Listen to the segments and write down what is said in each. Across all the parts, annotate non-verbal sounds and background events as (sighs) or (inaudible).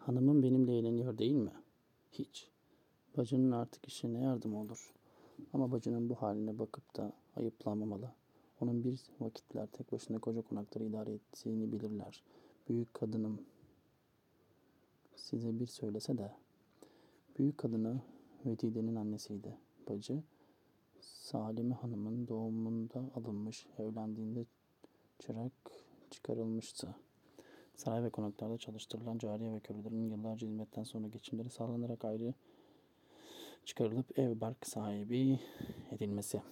Hanımım benimle eğleniyor değil mi? Hiç. Bacının artık işine yardım olur. Ama bacının bu haline bakıp da ayıplanmamalı. Onun bir vakitler tek başına koca konakları idare ettiğini bilirler. Büyük kadınım size bir söylese de. Büyük kadını Vetide'nin annesiydi. Bacı Salime Hanım'ın doğumunda alınmış, evlendiğinde çırak çıkarılmıştı. Saray ve konaklarda çalıştırılan cariye ve kölelerin yıllarca hizmetten sonra geçimleri sağlanarak ayrı çıkarılıp ev bark sahibi edilmesi.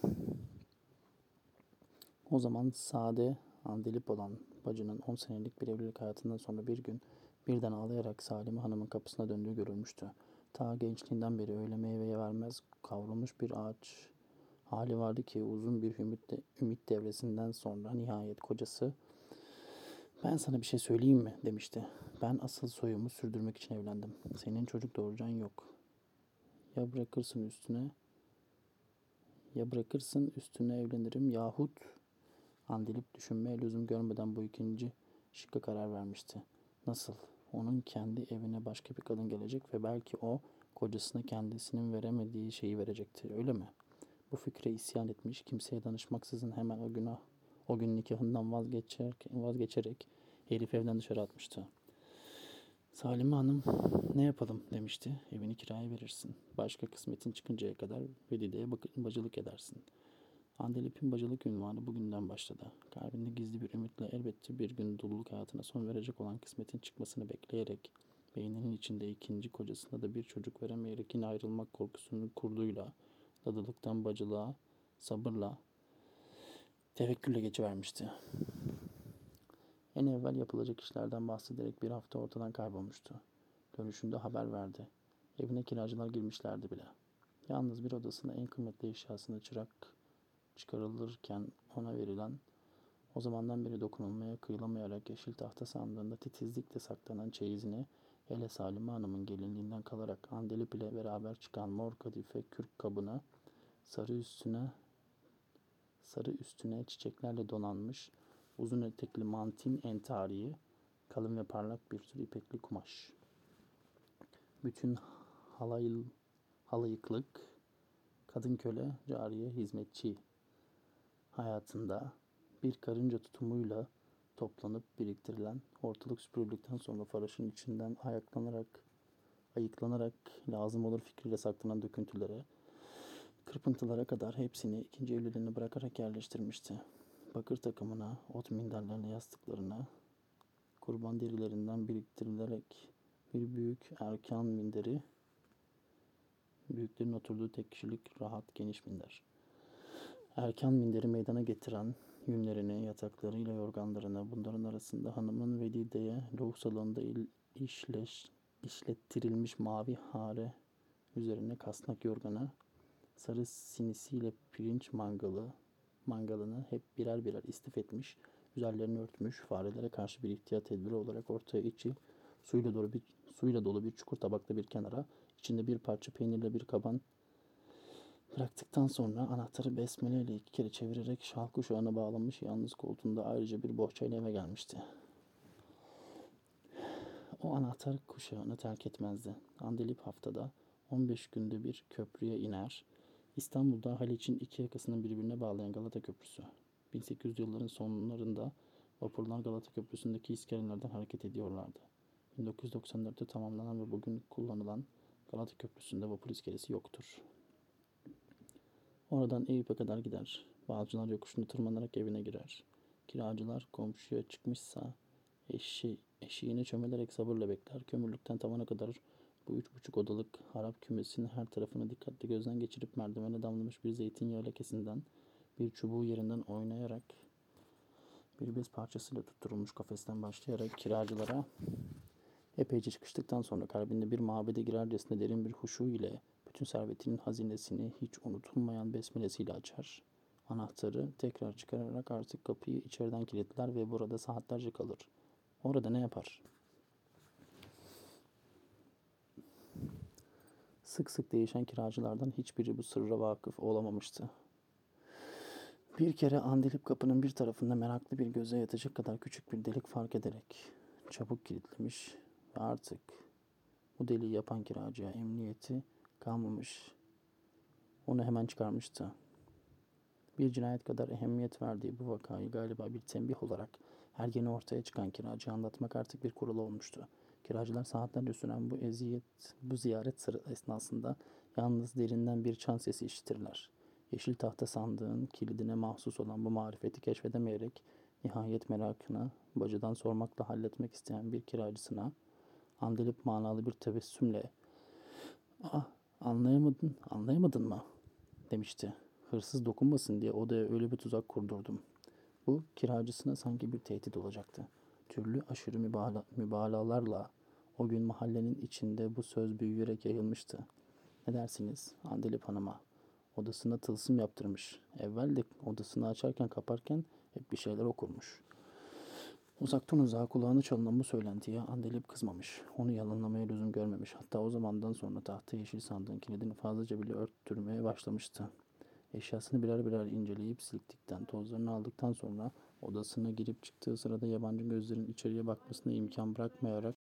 O zaman sade andelip olan bacının 10 senelik bir evlilik hayatından sonra bir gün birden ağlayarak Salime Hanım'ın kapısına döndüğü görülmüştü. Ta gençliğinden beri öyle meyveye vermez kavrulmuş bir ağaç hali vardı ki uzun bir ümit, de, ümit devresinden sonra nihayet kocası ben sana bir şey söyleyeyim mi demişti. Ben asıl soyumu sürdürmek için evlendim. Senin çocuk doğuracan yok. Ya bırakırsın üstüne ya bırakırsın üstüne evlenirim yahut andilip düşünmeye lüzum görmeden bu ikinci şıkka karar vermişti. Nasıl? Onun kendi evine başka bir kadın gelecek ve belki o kocasına kendisinin veremediği şeyi verecekti. Öyle mi? Bu fikre isyan etmiş, kimseye danışmaksızın hemen o günah o gün nikahından vazgeçerek, vazgeçerek herif evden dışarı atmıştı. Salime Hanım ne yapalım demişti. Evini kiraya verirsin. Başka kısmetin çıkıncaya kadar Vedide'ye bacılık edersin. Andelip'in bacılık ünvanı bugünden başladı. Kalbinde gizli bir ümitle elbette bir gün dululuk hayatına son verecek olan kısmetin çıkmasını bekleyerek beyninin içinde ikinci kocasına da bir çocuk veremeyerek yine ayrılmak korkusunu kurduğuyla dadılıktan bacılığa sabırla tevekkülle geçivermişti. En evvel yapılacak işlerden bahsederek bir hafta ortadan kaybolmuştu. Dönüşünde haber verdi. Evine kiracılar girmişlerdi bile. Yalnız bir odasına en kıymetli eşyasını çırak çıkarılırken ona verilen o zamandan beri dokunulmaya kıyılamayarak yeşil tahta sandığında titizlikle saklanan çeyizini hele Salime Hanım'ın gelinliğinden kalarak Andelip ile beraber çıkan mor kadife kürk kabına sarı üstüne sarı üstüne çiçeklerle donanmış uzun etekli mantin entariyi kalın ve parlak bir tür ipekli kumaş. Bütün halay, halayıklık, kadın köle, cariye, hizmetçi hayatında bir karınca tutumuyla toplanıp biriktirilen ortalık süpürüldükten sonra faraşın içinden ayaklanarak ayıklanarak lazım olur fikriyle saklanan döküntülere, kırpıntılara kadar hepsini ikinci evliliğini bırakarak yerleştirmişti. Bakır takımına, ot minderlerine, yastıklarına, kurban derilerinden biriktirilerek bir büyük erkan minderi, büyüklerin oturduğu tek kişilik rahat geniş minder. Erkan minderi meydana getiren yünlerini, yataklarıyla yorganlarını, bunların arasında hanımın Vedide'ye loğuk salonunda il, işleş, işlettirilmiş mavi hare üzerine kasnak yorganı, sarı sinisiyle pirinç mangalı, mangalını hep birer birer istif etmiş, üzerlerini örtmüş, farelere karşı bir ihtiyat tedbiri olarak ortaya içi suyla dolu bir suyla dolu bir çukur tabakta bir kenara, içinde bir parça peynirle bir kaban bıraktıktan sonra anahtarı besmele ile iki kere çevirerek şal kuşağına bağlanmış yalnız koltuğunda ayrıca bir bohçayla eve gelmişti. O anahtar kuşağını terk etmezdi. Andelip haftada 15 günde bir köprüye iner, İstanbul'da Haliç'in iki yakasının birbirine bağlayan Galata Köprüsü. 1800 yılların sonlarında vapurlar Galata Köprüsü'ndeki iskelelerden hareket ediyorlardı. 1994'te tamamlanan ve bugün kullanılan Galata Köprüsü'nde vapur iskelesi yoktur. Oradan Eyüp'e kadar gider. Balcılar yokuşunu tırmanarak evine girer. Kiracılar komşuya çıkmışsa eşi, eşiğine çömelerek sabırla bekler. Kömürlükten tavana kadar bu üç buçuk odalık harap kümesinin her tarafını dikkatli gözden geçirip merdivene damlamış bir zeytinyağı lekesinden bir çubuğu yerinden oynayarak bir bez parçasıyla tutturulmuş kafesten başlayarak kiracılara epeyce çıkıştıktan sonra kalbinde bir mabede girercesine derin bir huşu ile bütün servetinin hazinesini hiç unutulmayan besmelesiyle açar. Anahtarı tekrar çıkararak artık kapıyı içeriden kilitler ve burada saatlerce kalır. Orada ne yapar? Sık sık değişen kiracılardan hiçbiri bu sırra vakıf olamamıştı. Bir kere Andilip kapının bir tarafında meraklı bir göze yatacak kadar küçük bir delik fark ederek çabuk kilitlemiş ve artık Bu deliği yapan kiracıya emniyeti kalmamış. Onu hemen çıkarmıştı. Bir cinayet kadar ehemmiyet verdiği bu vakayı galiba bir tembih olarak her yeni ortaya çıkan kiracı anlatmak artık bir kural olmuştu. Kiracılar saatlerce süren bu eziyet, bu ziyaret sıra esnasında yalnız derinden bir çan sesi işitirler. Yeşil tahta sandığın kilidine mahsus olan bu marifeti keşfedemeyerek nihayet merakına bacıdan sormakla halletmek isteyen bir kiracısına andelip manalı bir tebessümle ''Ah anlayamadın, anlayamadın mı?'' demişti. Hırsız dokunmasın diye odaya öyle bir tuzak kurdurdum. Bu kiracısına sanki bir tehdit olacaktı. Türlü aşırı mübala mübalağalarla o gün mahallenin içinde bu söz büyüyerek yayılmıştı. Ne dersiniz Andelip Hanım'a? Odasına tılsım yaptırmış. Evvel de odasını açarken kaparken hep bir şeyler okurmuş. Uzaktan uzağa kulağını çalınan bu söylentiye Andelip kızmamış. Onu yalanlamaya lüzum görmemiş. Hatta o zamandan sonra tahta yeşil sandığın kilidini fazlaca bile örttürmeye başlamıştı. Eşyasını birer birer inceleyip silktikten, tozlarını aldıktan sonra odasına girip çıktığı sırada yabancı gözlerin içeriye bakmasına imkan bırakmayarak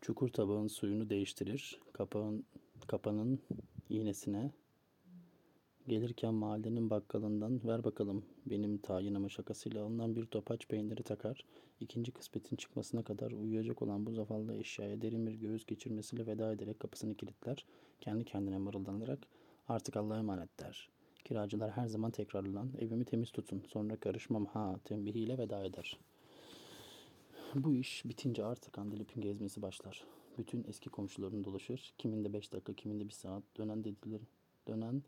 çukur tabağın suyunu değiştirir, kapağın, kapanın iğnesine gelirken mahallenin bakkalından ver bakalım benim tayinime şakasıyla alınan bir topaç peyniri takar, ikinci kısmetin çıkmasına kadar uyuyacak olan bu zavallı eşyaya derin bir göğüs geçirmesiyle veda ederek kapısını kilitler, kendi kendine mırıldanarak artık Allah'a emanet der.'' Kiracılar her zaman tekrarlanan evimi temiz tutun sonra karışmam ha tembihiyle veda eder. Bu iş bitince artık Andelip'in gezmesi başlar. Bütün eski komşularını dolaşır. Kiminde beş dakika, kiminde bir saat. Dönen dediler, dönen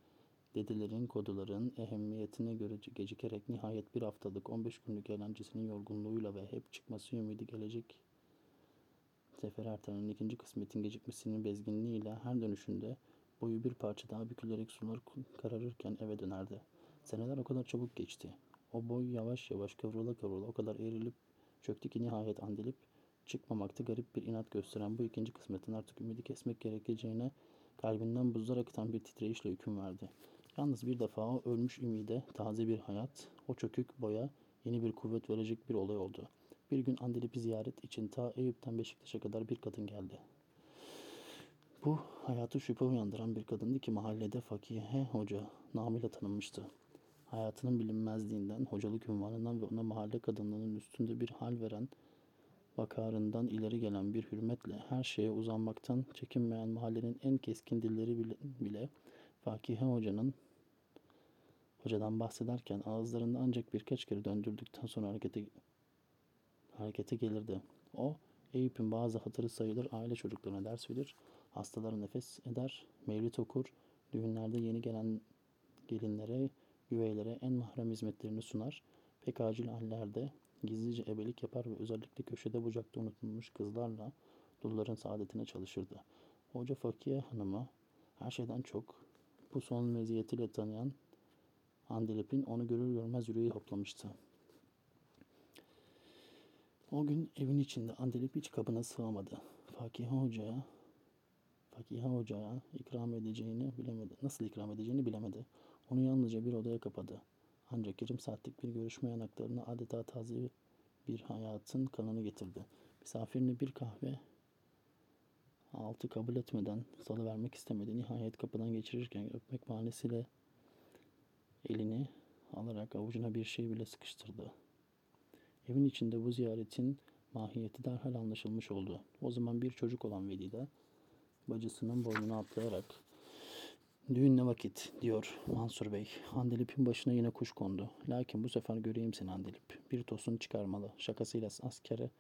dedilerin, koduların ehemmiyetine göre gecikerek nihayet bir haftalık 15 günlük eğlencesinin yorgunluğuyla ve hep çıkması ümidi gelecek sefer ertelenin ikinci kısmetin gecikmesinin bezginliğiyle her dönüşünde Boyu bir parça daha bükülerek sular kararırken eve dönerdi. Seneler o kadar çabuk geçti. O boy yavaş yavaş kıvrıla kıvrıla o kadar eğrilip çöktü ki nihayet andilip çıkmamakta garip bir inat gösteren bu ikinci kısmetin artık ümidi kesmek gerekeceğine kalbinden buzlar akıtan bir titreyişle hüküm verdi. Yalnız bir defa o ölmüş ümide taze bir hayat, o çökük boya yeni bir kuvvet verecek bir olay oldu. Bir gün Andilip'i ziyaret için ta Eyüp'ten Beşiktaş'a kadar bir kadın geldi. Bu hayatı şüphe uyandıran bir kadındı ki mahallede Fakihe Hoca namıyla tanınmıştı. Hayatının bilinmezliğinden, hocalık ünvanından ve ona mahalle kadınlığının üstünde bir hal veren vakarından ileri gelen bir hürmetle her şeye uzanmaktan çekinmeyen mahallenin en keskin dilleri bile, bile Fakihe Hoca'nın hocadan bahsederken ağızlarında ancak birkaç kere döndürdükten sonra harekete harekete gelirdi. O Eyüp'ün bazı hatırı sayılır aile çocuklarına ders verir, hastalara nefes eder, mevlüt okur, düğünlerde yeni gelen gelinlere, güveylere en mahrem hizmetlerini sunar, pek acil hallerde gizlice ebelik yapar ve özellikle köşede bucakta unutulmuş kızlarla dulların saadetine çalışırdı. Hoca Fakiye Hanım'a her şeyden çok bu son meziyetiyle tanıyan Andilip'in onu görür görmez yüreği hoplamıştı. O gün evin içinde Andilip hiç kabına sığamadı. Fakihe Hoca'ya Fakihe Hoca'ya ikram edeceğini bilemedi. Nasıl ikram edeceğini bilemedi. Onu yalnızca bir odaya kapadı. Ancak yarım saatlik bir görüşme yanaklarına adeta taze bir hayatın kanını getirdi. Misafirini bir kahve altı kabul etmeden salı vermek istemedi. Nihayet kapıdan geçirirken öpmek bahanesiyle elini alarak avucuna bir şey bile sıkıştırdı. Evin içinde bu ziyaretin mahiyeti derhal anlaşılmış oldu. O zaman bir çocuk olan Velide bacısının boynuna atlayarak Düğün ne vakit diyor Mansur Bey. Andelip'in başına yine kuş kondu. Lakin bu sefer göreyim seni Andelip. Bir tosun çıkarmalı. Şakasıyla askere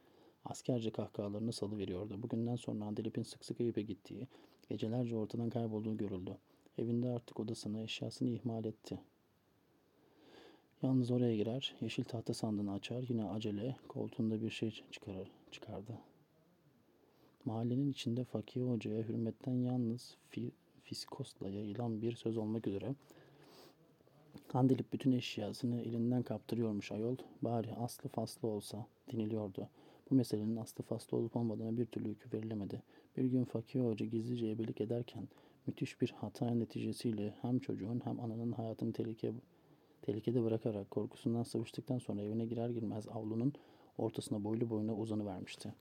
askerce kahkahalarını salı veriyordu. Bugünden sonra Andelip'in sık sık Eyüp'e gittiği, gecelerce ortadan kaybolduğu görüldü. Evinde artık odasını, eşyasını ihmal etti. Yalnız oraya girer, yeşil tahta sandığını açar, yine acele koltuğunda bir şey çıkarır, çıkardı. Mahallenin içinde Fakir Hoca'ya hürmetten yalnız fi, fiskosla yayılan bir söz olmak üzere Kandilip bütün eşyasını elinden kaptırıyormuş ayol. Bari aslı faslı olsa deniliyordu. Bu meselenin aslı faslı olup olmadığına bir türlü hükü verilemedi. Bir gün Fakir Hoca gizlice ebelik ederken müthiş bir hata neticesiyle hem çocuğun hem ananın hayatını tehlikeye tehlikede bırakarak korkusundan sıvıştıktan sonra evine girer girmez avlunun ortasına boylu boyuna uzanıvermişti.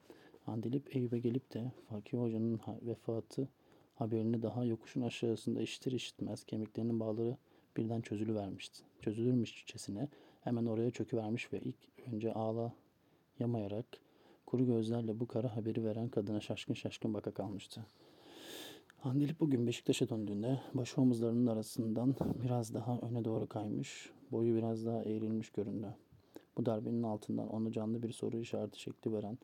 Andilip Eyüp'e gelip de Fakir Hoca'nın vefatı haberini daha yokuşun aşağısında işitir işitmez kemiklerinin bağları birden çözülüvermişti. Çözülürmüşçesine hemen oraya çöküvermiş ve ilk önce ağlayamayarak kuru gözlerle bu kara haberi veren kadına şaşkın şaşkın baka kalmıştı. Andilip bugün Beşiktaş'a döndüğünde başı omuzlarının arasından biraz daha öne doğru kaymış, boyu biraz daha eğrilmiş göründü. Bu darbenin altından onu canlı bir soru işareti şekli veren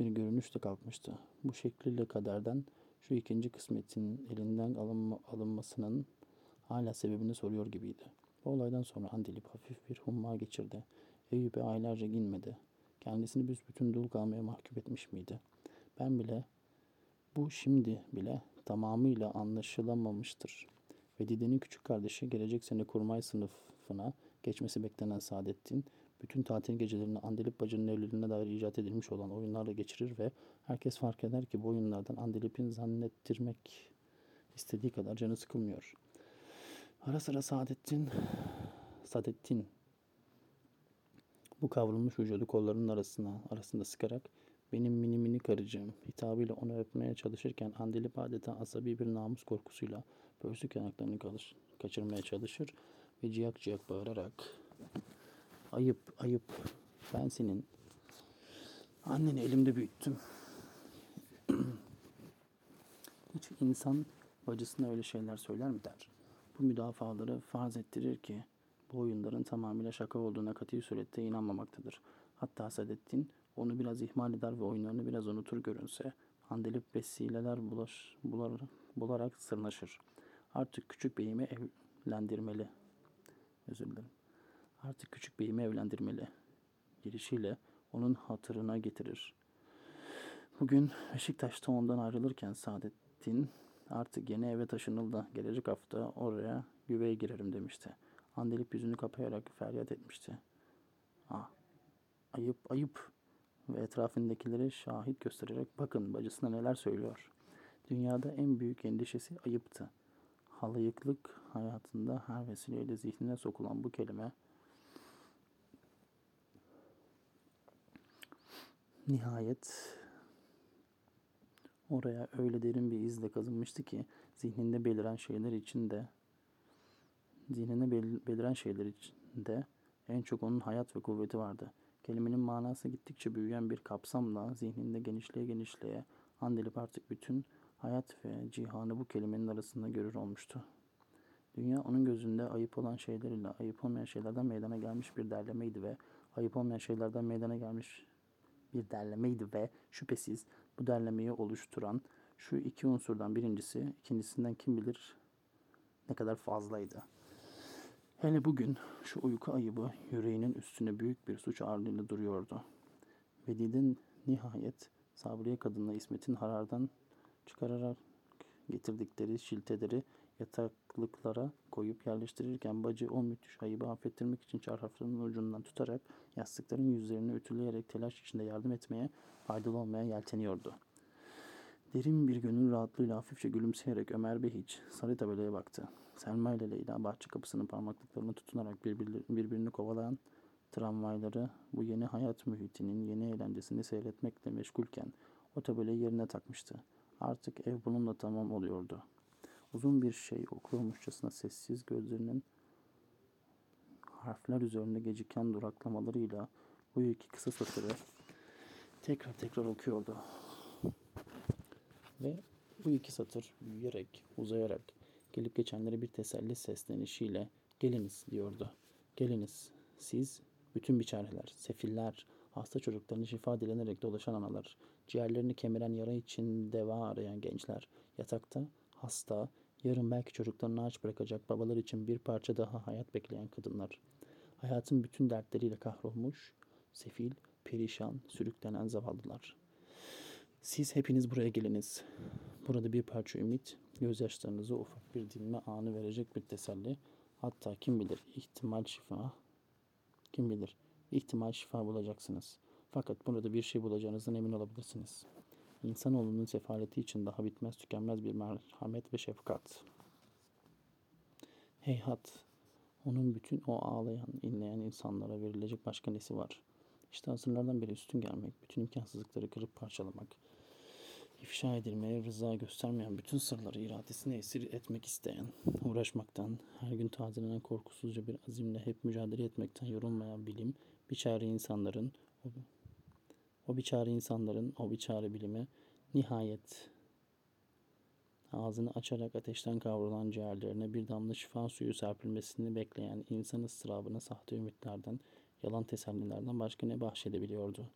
bir görünüş de kalkmıştı. Bu şekliyle kaderden şu ikinci kısmetin elinden alınma, alınmasının hala sebebini soruyor gibiydi. Bu olaydan sonra Andilip hafif bir humma geçirdi. Eyüp'e aylarca ginmedi. Kendisini büsbütün dul kalmaya mahkum etmiş miydi? Ben bile bu şimdi bile tamamıyla anlaşılamamıştır. Ve Dide'nin küçük kardeşi gelecek sene kurmay sınıfına geçmesi beklenen Saadettin, bütün tatil gecelerini Andilip bacının evliliğine dair icat edilmiş olan oyunlarla geçirir ve herkes fark eder ki bu oyunlardan Andilip'in zannettirmek istediği kadar canı sıkılmıyor. Ara sıra Saadettin, Saadettin bu kavrulmuş vücudu kollarının arasına, arasında sıkarak benim mini mini karıcığım hitabıyla onu öpmeye çalışırken Andilip adeta asabi bir namus korkusuyla böğsük yanaklarını kaçırmaya çalışır ve ciyak ciyak bağırarak ayıp ayıp ben senin anneni elimde büyüttüm. (clears throat) Hiç insan bacısına öyle şeyler söyler mi der. Bu müdafaları farz ettirir ki bu oyunların tamamıyla şaka olduğuna katı surette inanmamaktadır. Hatta Sadettin onu biraz ihmal eder ve oyunlarını biraz unutur görünse Handelip vesileler bulaş, bular, bularak sırnaşır. Artık küçük beyimi evlendirmeli. Özür dilerim. Artık küçük beyimi evlendirmeli. Girişiyle onun hatırına getirir. Bugün Beşiktaş'ta ondan ayrılırken Saadettin artık yeni eve taşınıldı. Gelecek hafta oraya güveye girerim demişti. Andelip yüzünü kapayarak feryat etmişti. Ah, ayıp ayıp ve etrafındakileri şahit göstererek bakın bacısına neler söylüyor. Dünyada en büyük endişesi ayıptı. Halayıklık hayatında her vesileyle zihnine sokulan bu kelime nihayet oraya öyle derin bir izle kazınmıştı ki zihninde beliren şeyler içinde zihnine bel- beliren şeyler içinde en çok onun hayat ve kuvveti vardı. Kelimenin manası gittikçe büyüyen bir kapsamla zihninde genişleye genişleye Andelip artık bütün hayat ve cihanı bu kelimenin arasında görür olmuştu. Dünya onun gözünde ayıp olan şeyler ile ayıp olmayan şeylerden meydana gelmiş bir derlemeydi ve ayıp olmayan şeylerden meydana gelmiş bir derlemeydi ve şüphesiz bu derlemeyi oluşturan şu iki unsurdan birincisi ikincisinden kim bilir ne kadar fazlaydı. Hele bugün şu uyku ayıbı yüreğinin üstüne büyük bir suç ağırlığıyla duruyordu. Velid'in nihayet Sabriye kadınla İsmet'in harardan çıkararak getirdikleri şilteleri yataklıklara koyup yerleştirirken bacı o müthiş ayıbı affettirmek için çarşaflarının ucundan tutarak yastıkların yüzlerini ütüleyerek telaş içinde yardım etmeye faydalı olmaya yelteniyordu. Derin bir gönül rahatlığıyla hafifçe gülümseyerek Ömer Bey hiç sarı tabelaya baktı. Selma ile Leyla bahçe kapısının parmaklıklarına tutunarak birbirleri, birbirini kovalayan tramvayları bu yeni hayat mühitinin yeni eğlencesini seyretmekle meşgulken o tabelayı yerine takmıştı. Artık ev bununla tamam oluyordu. Uzun bir şey okuyormuşçasına sessiz gözlerinin harfler üzerinde geciken duraklamalarıyla bu iki kısa satırı tekrar tekrar okuyordu. Ve bu iki satır büyüyerek, uzayarak gelip geçenlere bir teselli seslenişiyle geliniz diyordu. Geliniz siz bütün biçareler, sefiller, hasta çocuklarını şifa dilenerek dolaşan analar, ciğerlerini kemiren yara için deva arayan gençler, yatakta, hasta, yarın belki çocuklarını aç bırakacak babalar için bir parça daha hayat bekleyen kadınlar. Hayatın bütün dertleriyle kahrolmuş, sefil, perişan, sürüklenen zavallılar. Siz hepiniz buraya geliniz. Burada bir parça ümit, gözyaşlarınıza ufak bir dinme anı verecek bir teselli. Hatta kim bilir ihtimal şifa, kim bilir ihtimal şifa bulacaksınız. Fakat burada bir şey bulacağınızdan emin olabilirsiniz. İnsanoğlunun sefaleti için daha bitmez tükenmez bir merhamet ve şefkat. Heyhat, onun bütün o ağlayan, inleyen insanlara verilecek başka nesi var? İşte asırlardan beri üstün gelmek, bütün imkansızlıkları kırıp parçalamak, ifşa edilmeye rıza göstermeyen bütün sırları iradesine esir etmek isteyen, uğraşmaktan, her gün tazelenen korkusuzca bir azimle hep mücadele etmekten yorulmayan bilim, bir çare insanların, o, o bir çare insanların, o bir çare bilimi nihayet ağzını açarak ateşten kavrulan ciğerlerine bir damla şifa suyu serpilmesini bekleyen insan ıstırabına sahte ümitlerden, yalan tesellilerden başka ne bahşedebiliyordu?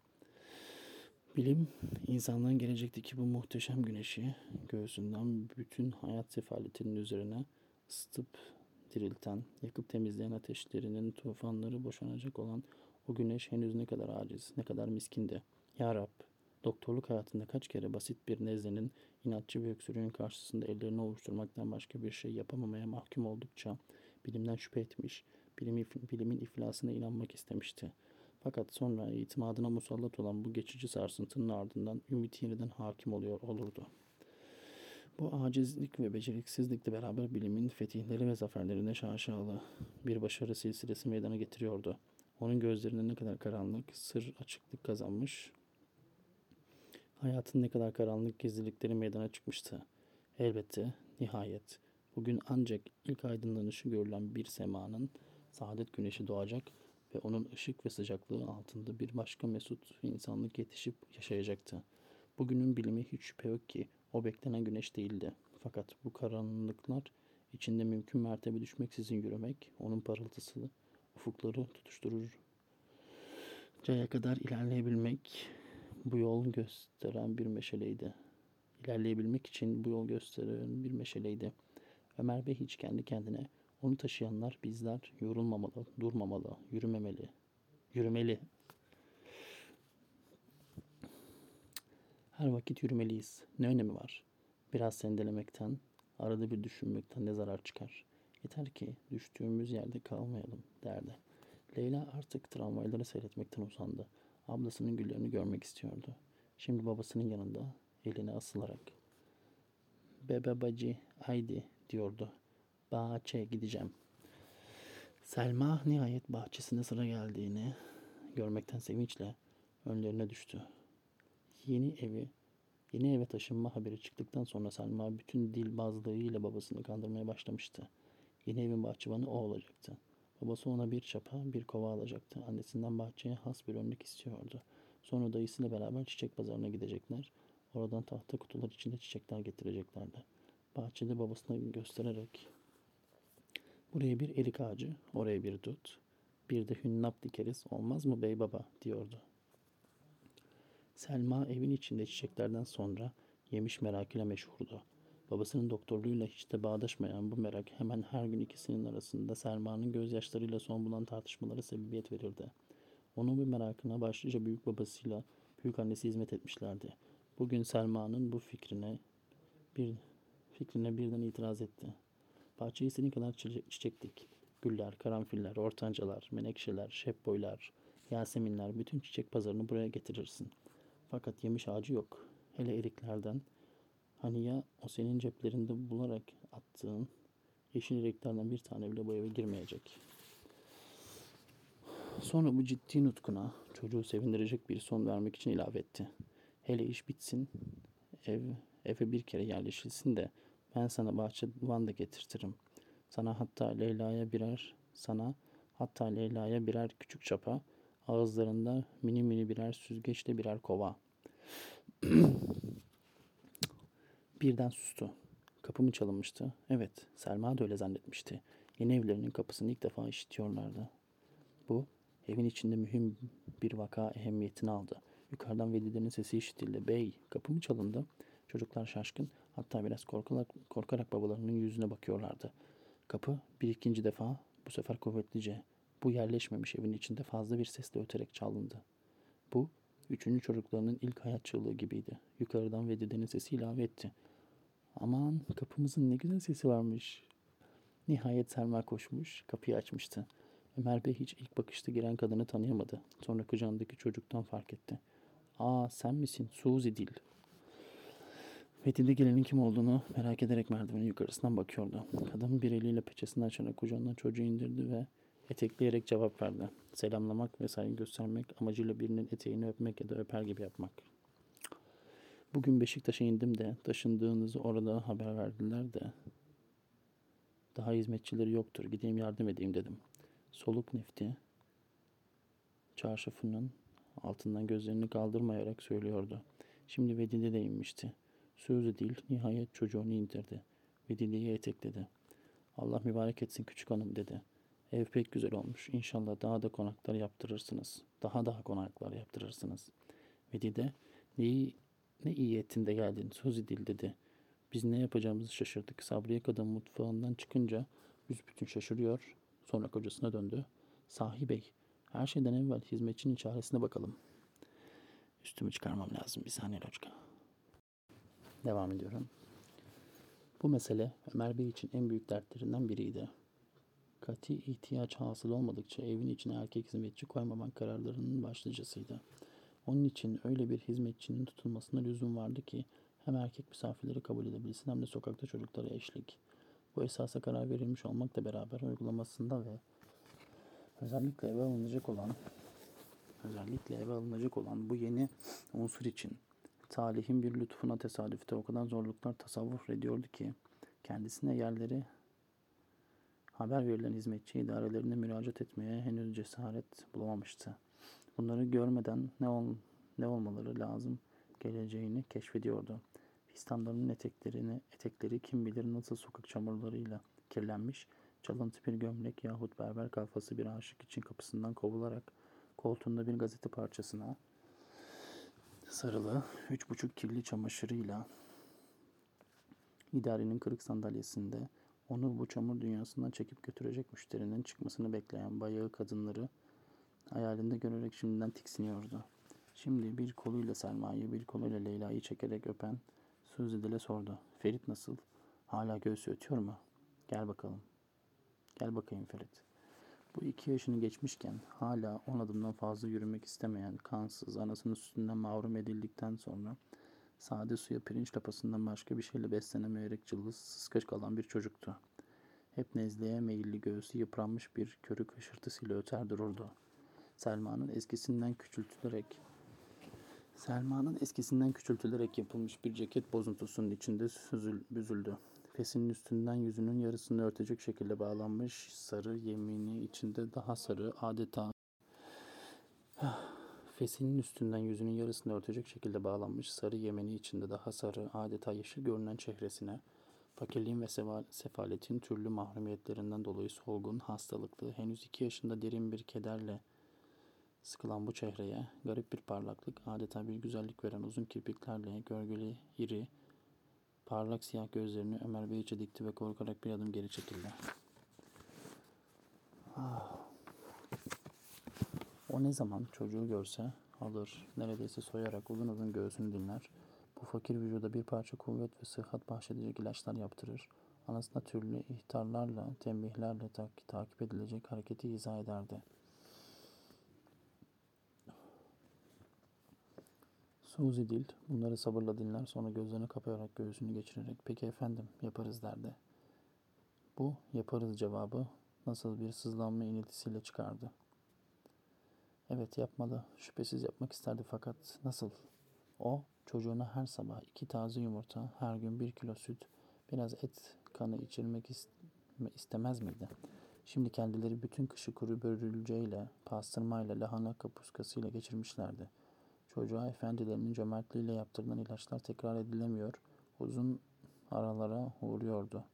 Bilim, insanlığın gelecekteki bu muhteşem güneşi göğsünden bütün hayat sefaletinin üzerine ısıtıp dirilten, yakıp temizleyen ateşlerinin tufanları boşanacak olan o güneş henüz ne kadar aciz, ne kadar miskindi. Ya Rab, doktorluk hayatında kaç kere basit bir nezlenin inatçı bir öksürüğün karşısında ellerini ovuşturmaktan başka bir şey yapamamaya mahkum oldukça bilimden şüphe etmiş, bilim, bilimin iflasına inanmak istemişti. Fakat sonra itimadına musallat olan bu geçici sarsıntının ardından ümit yeniden hakim oluyor olurdu. Bu acizlik ve beceriksizlikle beraber bilimin fetihleri ve zaferlerine şaşalı bir başarı silsilesi meydana getiriyordu. Onun gözlerinde ne kadar karanlık, sır açıklık kazanmış, hayatın ne kadar karanlık gizlilikleri meydana çıkmıştı. Elbette, nihayet, bugün ancak ilk aydınlanışı görülen bir semanın saadet güneşi doğacak ve onun ışık ve sıcaklığı altında bir başka mesut insanlık yetişip yaşayacaktı. Bugünün bilimi hiç şüphe yok ki o beklenen güneş değildi. Fakat bu karanlıklar içinde mümkün mertebe düşmeksizin yürümek, onun parıltısı ufukları tutuşturur. Caya kadar ilerleyebilmek bu yol gösteren bir meşaleydi. İlerleyebilmek için bu yol gösteren bir meşaleydi. Ömer Bey hiç kendi kendine onu taşıyanlar bizler yorulmamalı, durmamalı, yürümemeli, yürümeli. Her vakit yürümeliyiz. Ne önemi var? Biraz sendelemekten, arada bir düşünmekten ne zarar çıkar? Yeter ki düştüğümüz yerde kalmayalım derdi. Leyla artık tramvayları seyretmekten usandı. Ablasının güllerini görmek istiyordu. Şimdi babasının yanında eline asılarak. Bebe bacı haydi diyordu. Bahçeye gideceğim. Selma nihayet bahçesine sıra geldiğini görmekten sevinçle önlerine düştü. Yeni evi Yeni eve taşınma haberi çıktıktan sonra Selma bütün dil bazlığıyla babasını kandırmaya başlamıştı. Yeni evin bahçıvanı o olacaktı. Babası ona bir çapa, bir kova alacaktı. Annesinden bahçeye has bir önlük istiyordu. Sonra dayısıyla beraber çiçek pazarına gidecekler. Oradan tahta kutular içinde çiçekler getireceklerdi. Bahçede babasına göstererek buraya bir erik ağacı, oraya bir dut, bir de hünnap dikeriz olmaz mı bey baba diyordu. Selma evin içinde çiçeklerden sonra yemiş merakıyla meşhurdu. Babasının doktorluğuyla hiç de bağdaşmayan bu merak hemen her gün ikisinin arasında Selma'nın gözyaşlarıyla son bulan tartışmalara sebebiyet verirdi. Onun bu merakına başlıca büyük babasıyla büyük annesi hizmet etmişlerdi. Bugün Selma'nın bu fikrine bir fikrine birden itiraz etti. Bahçeyi senin kadar çiçektik. Güller, karanfiller, ortancalar, menekşeler, şepboylar, yaseminler, bütün çiçek pazarını buraya getirirsin. Fakat yemiş ağacı yok. Hele eriklerden Hani ya o senin ceplerinde bularak attığın yeşil renklerden bir tane bile bu eve girmeyecek. Sonra bu ciddi nutkuna çocuğu sevindirecek bir son vermek için ilave etti. Hele iş bitsin, ev eve bir kere yerleşilsin de ben sana bahçe van da getirtirim. Sana hatta Leyla'ya birer, sana hatta Leyla'ya birer küçük çapa, ağızlarında mini mini birer süzgeçle birer kova. (clears throat) Birden sustu. Kapı mı çalınmıştı? Evet, Selma da öyle zannetmişti. Yeni evlerinin kapısını ilk defa işitiyorlardı. Bu, evin içinde mühim bir vaka ehemmiyetini aldı. Yukarıdan Velide'nin sesi işitildi. Bey, kapı mı çalındı? Çocuklar şaşkın, hatta biraz korkarak, korkarak babalarının yüzüne bakıyorlardı. Kapı bir ikinci defa, bu sefer kuvvetlice, bu yerleşmemiş evin içinde fazla bir sesle öterek çalındı. Bu, üçüncü çocuklarının ilk hayat çığlığı gibiydi. Yukarıdan Velide'nin sesi ilave etti. Aman kapımızın ne güzel sesi varmış. Nihayet Selma koşmuş, kapıyı açmıştı. Ömer Bey hiç ilk bakışta giren kadını tanıyamadı. Sonra kucağındaki çocuktan fark etti. Aa sen misin? Suzi Dil. Fethi'de gelenin kim olduğunu merak ederek merdivenin yukarısından bakıyordu. Kadın bir eliyle peçesini açarak kucağından çocuğu indirdi ve Etekleyerek cevap verdi. Selamlamak ve saygı göstermek amacıyla birinin eteğini öpmek ya da öper gibi yapmak. Bugün Beşiktaş'a indim de taşındığınızı orada haber verdiler de daha hizmetçileri yoktur. Gideyim yardım edeyim dedim. Soluk nefti çarşafının altından gözlerini kaldırmayarak söylüyordu. Şimdi Vedide de inmişti. Sözü değil, nihayet çocuğunu indirdi. Vedide'yi etekledi. Allah mübarek etsin küçük hanım dedi. Ev pek güzel olmuş. İnşallah daha da konaklar yaptırırsınız. Daha daha konaklar yaptırırsınız. Vedide neyi, ne iyi ettin de geldin. Söz dil dedi. Biz ne yapacağımızı şaşırdık. Sabriye kadın mutfağından çıkınca büsbütün şaşırıyor. Sonra kocasına döndü. Sahi bey, her şeyden evvel hizmetçinin çaresine bakalım. Üstümü çıkarmam lazım. Bir saniye Loçka. Devam ediyorum. Bu mesele Ömer Bey için en büyük dertlerinden biriydi. Kati ihtiyaç hasıl olmadıkça evin içine erkek hizmetçi koymamak kararlarının başlıcasıydı. Onun için öyle bir hizmetçinin tutulmasına lüzum vardı ki hem erkek misafirleri kabul edebilsin hem de sokakta çocuklara eşlik. Bu esasa karar verilmiş olmakla beraber uygulamasında ve özellikle eve alınacak olan özellikle eve alınacak olan bu yeni unsur için talihin bir lütfuna tesadüfte o kadar zorluklar tasavvur ediyordu ki kendisine yerleri haber verilen hizmetçi idarelerine müracaat etmeye henüz cesaret bulamamıştı. Bunları görmeden ne, ol, ne olmaları lazım geleceğini keşfediyordu. Fistanların eteklerini, etekleri kim bilir nasıl sokak çamurlarıyla kirlenmiş, çalıntı bir gömlek yahut berber kalfası bir aşık için kapısından kovularak koltuğunda bir gazete parçasına sarılı üç buçuk kirli çamaşırıyla idarenin kırık sandalyesinde onu bu çamur dünyasından çekip götürecek müşterinin çıkmasını bekleyen bayağı kadınları hayalinde görerek şimdiden tiksiniyordu. Şimdi bir koluyla Selma'yı, bir koluyla Leyla'yı çekerek öpen Suzi'dile sordu. Ferit nasıl? Hala göğsü ötüyor mu? Gel bakalım. Gel bakayım Ferit. Bu iki yaşını geçmişken hala on adımdan fazla yürümek istemeyen, kansız, anasının sütünden mahrum edildikten sonra sade suya pirinç lapasından başka bir şeyle beslenemeyerek cılız, sıskaç kalan bir çocuktu. Hep nezleye meyilli göğsü yıpranmış bir körük hışırtısıyla öter dururdu. Selma'nın eskisinden küçültülerek Selma'nın eskisinden küçültülerek yapılmış bir ceket bozuntusunun içinde süzül, büzüldü. Fesinin üstünden yüzünün yarısını örtecek şekilde bağlanmış sarı yemini içinde daha sarı adeta Fesinin üstünden yüzünün yarısını örtecek şekilde bağlanmış sarı yemeni içinde daha sarı adeta yeşil görünen çehresine fakirliğin ve sefaletin türlü mahrumiyetlerinden dolayı solgun, hastalıklı, henüz iki yaşında derin bir kederle sıkılan bu çehreye garip bir parlaklık, adeta bir güzellik veren uzun kirpiklerle gölgeli, iri, parlak siyah gözlerini Ömer Bey'e dikti ve korkarak bir adım geri çekildi. Ah. O ne zaman çocuğu görse alır, neredeyse soyarak uzun uzun göğsünü dinler. Bu fakir vücuda bir parça kuvvet ve sıhhat bahşedecek ilaçlar yaptırır. Anasına türlü ihtarlarla, tembihlerle tak takip edilecek hareketi izah ederdi. Suzi Dil bunları sabırla dinler sonra gözlerini kapayarak göğsünü geçirerek peki efendim yaparız derdi. Bu yaparız cevabı nasıl bir sızlanma iniltisiyle çıkardı. Evet yapmalı. Şüphesiz yapmak isterdi fakat nasıl? O çocuğuna her sabah iki taze yumurta, her gün bir kilo süt, biraz et kanı içirmek istemez miydi? Şimdi kendileri bütün kışı kuru börülceyle, pastırmayla, lahana kapuskasıyla geçirmişlerdi. Çocuğa efendilerinin cömertliğiyle yaptırılan ilaçlar tekrar edilemiyor, uzun aralara uğruyordu.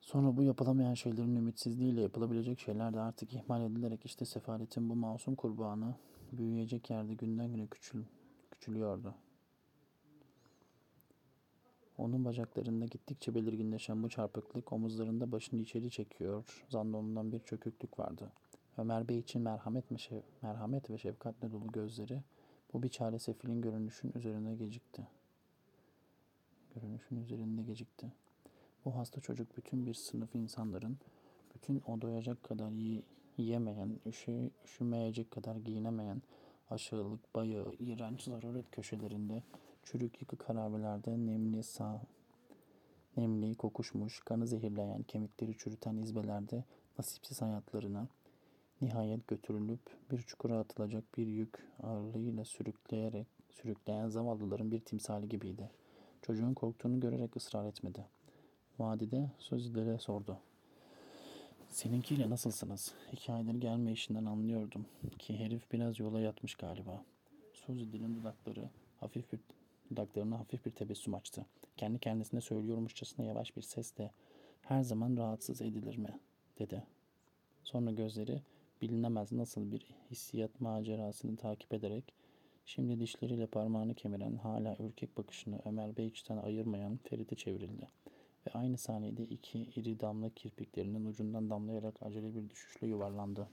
Sonra bu yapılamayan şeylerin ümitsizliğiyle yapılabilecek şeyler de artık ihmal edilerek işte sefaletin bu masum kurbanı büyüyecek yerde günden güne küçül, küçülüyordu. Onun bacaklarında gittikçe belirginleşen bu çarpıklık omuzlarında başını içeri çekiyor, zannonundan bir çöküklük vardı. Ömer Bey için merhamet, ve şef, merhamet ve şefkatle dolu gözleri bu bir çare sefilin görünüşün üzerine gecikti. Görünüşün üzerinde gecikti. Bu hasta çocuk bütün bir sınıf insanların, bütün o doyacak kadar yiyemeyen, üşü, üşümeyecek kadar giyinemeyen, aşağılık, bayağı, iğrenç zaruret köşelerinde, çürük yıkık haravelerde, nemli sağ, nemli, kokuşmuş, kanı zehirleyen, kemikleri çürüten izbelerde nasipsiz hayatlarına nihayet götürülüp bir çukura atılacak bir yük ağırlığıyla sürükleyerek sürükleyen zavallıların bir timsali gibiydi. Çocuğun korktuğunu görerek ısrar etmedi. Vadide Sözlere sordu. Seninkiyle nasılsınız? Hikayeleri gelme işinden anlıyordum ki herif biraz yola yatmış galiba. Suzi'nin dudakları hafif bir dudaklarına hafif bir tebessüm açtı. Kendi kendisine söylüyormuşçasına yavaş bir sesle her zaman rahatsız edilir mi? dedi. Sonra gözleri bilinemez nasıl bir hissiyat macerasını takip ederek şimdi dişleriyle parmağını kemiren hala ürkek bakışını Ömer Beyç'ten ayırmayan Ferit'e çevrildi. Ve aynı saniyede iki iri damla kirpiklerinin ucundan damlayarak acele bir düşüşle yuvarlandı.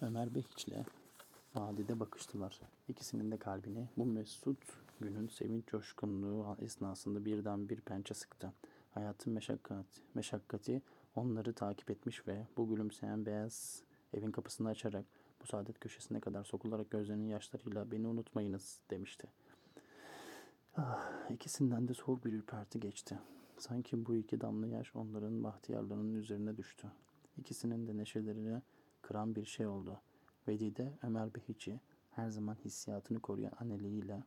Ömer Bey ile Nadide bakıştılar. İkisinin de kalbini bu mesut günün sevinç coşkunluğu esnasında birden bir pençe sıktı. Hayatın meşakkat, meşakkati onları takip etmiş ve bu gülümseyen beyaz evin kapısını açarak bu saadet köşesine kadar sokularak gözlerinin yaşlarıyla beni unutmayınız demişti. Ah, ikisinden de soğuk bir ürperti geçti. Sanki bu iki damla yaş onların bahtiyarlarının üzerine düştü. İkisinin de neşelerini kıran bir şey oldu. Vedide Ömer Behiç'i her zaman hissiyatını koruyan anneliğiyle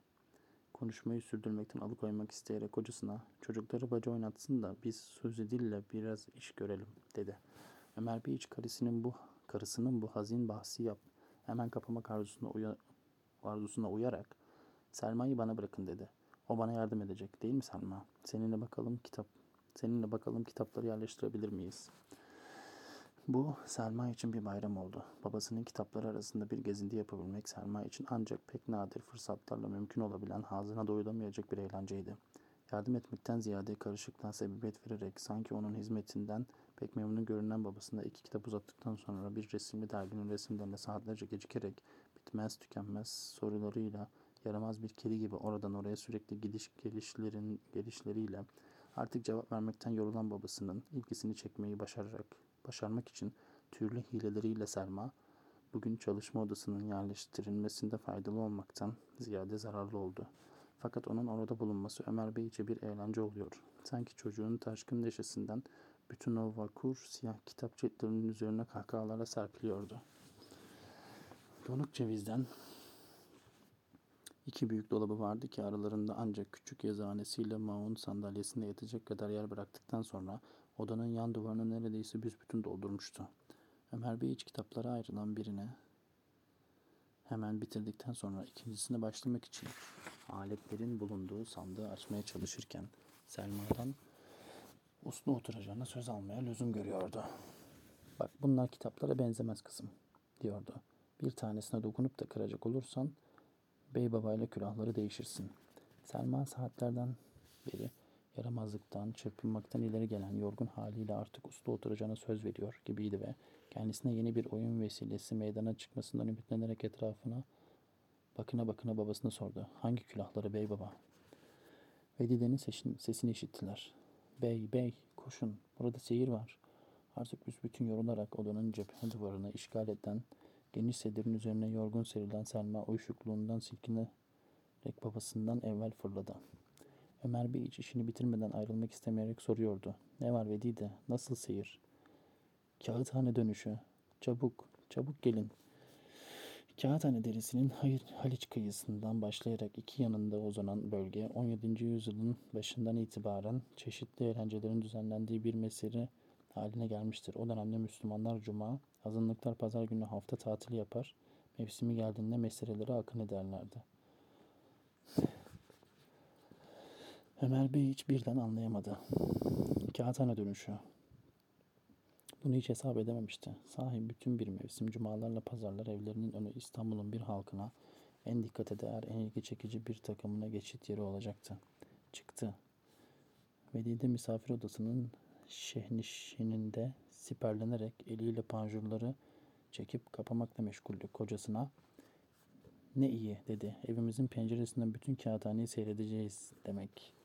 konuşmayı sürdürmekten alıkoymak isteyerek kocasına çocukları bacı oynatsın da biz sözü dille biraz iş görelim dedi. Ömer Behiç karısının bu karısının bu hazin bahsi yap hemen kapamak arzusuna, uya, arzusuna uyarak Selma'yı bana bırakın dedi. O bana yardım edecek değil mi Selma? Seninle bakalım kitap seninle bakalım kitapları yerleştirebilir miyiz? Bu Selma için bir bayram oldu. Babasının kitapları arasında bir gezinti yapabilmek Selma için ancak pek nadir fırsatlarla mümkün olabilen hazına doyulamayacak bir eğlenceydi. Yardım etmekten ziyade karışıklığa sebebiyet vererek sanki onun hizmetinden pek memnun görünen babasına iki kitap uzattıktan sonra bir resimli derginin resimlerine saatlerce gecikerek bitmez tükenmez sorularıyla yaramaz bir kedi gibi oradan oraya sürekli gidiş gelişlerin gelişleriyle artık cevap vermekten yorulan babasının ilgisini çekmeyi başararak başarmak için türlü hileleriyle Selma bugün çalışma odasının yerleştirilmesinde faydalı olmaktan ziyade zararlı oldu. Fakat onun orada bulunması Ömer Bey için bir eğlence oluyor. Sanki çocuğun taşkın neşesinden bütün o vakur siyah kitap ciltlerinin üzerine kahkahalara serpiliyordu. Donuk cevizden iki büyük dolabı vardı ki aralarında ancak küçük yazıhanesiyle maun sandalyesinde yatacak kadar yer bıraktıktan sonra odanın yan duvarını neredeyse büsbütün doldurmuştu. Ömer Bey iç kitaplara ayrılan birine hemen bitirdikten sonra ikincisine başlamak için aletlerin bulunduğu sandığı açmaya çalışırken Selma'dan uslu oturacağına söz almaya lüzum görüyordu. Bak bunlar kitaplara benzemez kızım diyordu. Bir tanesine dokunup da kıracak olursan bey babayla külahları değişirsin. Selma saatlerden beri yaramazlıktan, çırpınmaktan ileri gelen yorgun haliyle artık uslu oturacağına söz veriyor gibiydi ve kendisine yeni bir oyun vesilesi meydana çıkmasından ümitlenerek etrafına bakına bakına babasına sordu. Hangi külahları bey baba? Vedide'nin sesini işittiler. Bey, bey, koşun, burada seyir var. Artık büsbütün yorularak odanın cephe duvarını işgal eden geniş sedirin üzerine yorgun serilen Selma uyuşukluğundan silkinerek babasından evvel fırladı. Ömer Bey hiç işini bitirmeden ayrılmak istemeyerek soruyordu. Ne var Vedide? Nasıl seyir? Kağıthane dönüşü. Çabuk, çabuk gelin. Kağıthane derisinin Haliç kıyısından başlayarak iki yanında uzanan bölge 17. yüzyılın başından itibaren çeşitli eğlencelerin düzenlendiği bir mesire haline gelmiştir. O dönemde Müslümanlar cuma, azınlıklar pazar günü hafta tatili yapar, mevsimi geldiğinde meselelere akın ederlerdi. Ömer Bey hiç birden anlayamadı. Kağıthane dönüşü. Bunu hiç hesap edememişti. Sahi bütün bir mevsim cumalarla pazarlar evlerinin önü İstanbul'un bir halkına en dikkat değer, en ilgi çekici bir takımına geçit yeri olacaktı. Çıktı. Vedide misafir odasının şehnişininde siperlenerek eliyle panjurları çekip kapamakla meşguldü. Kocasına ne iyi dedi. Evimizin penceresinden bütün kağıthaneyi seyredeceğiz demek.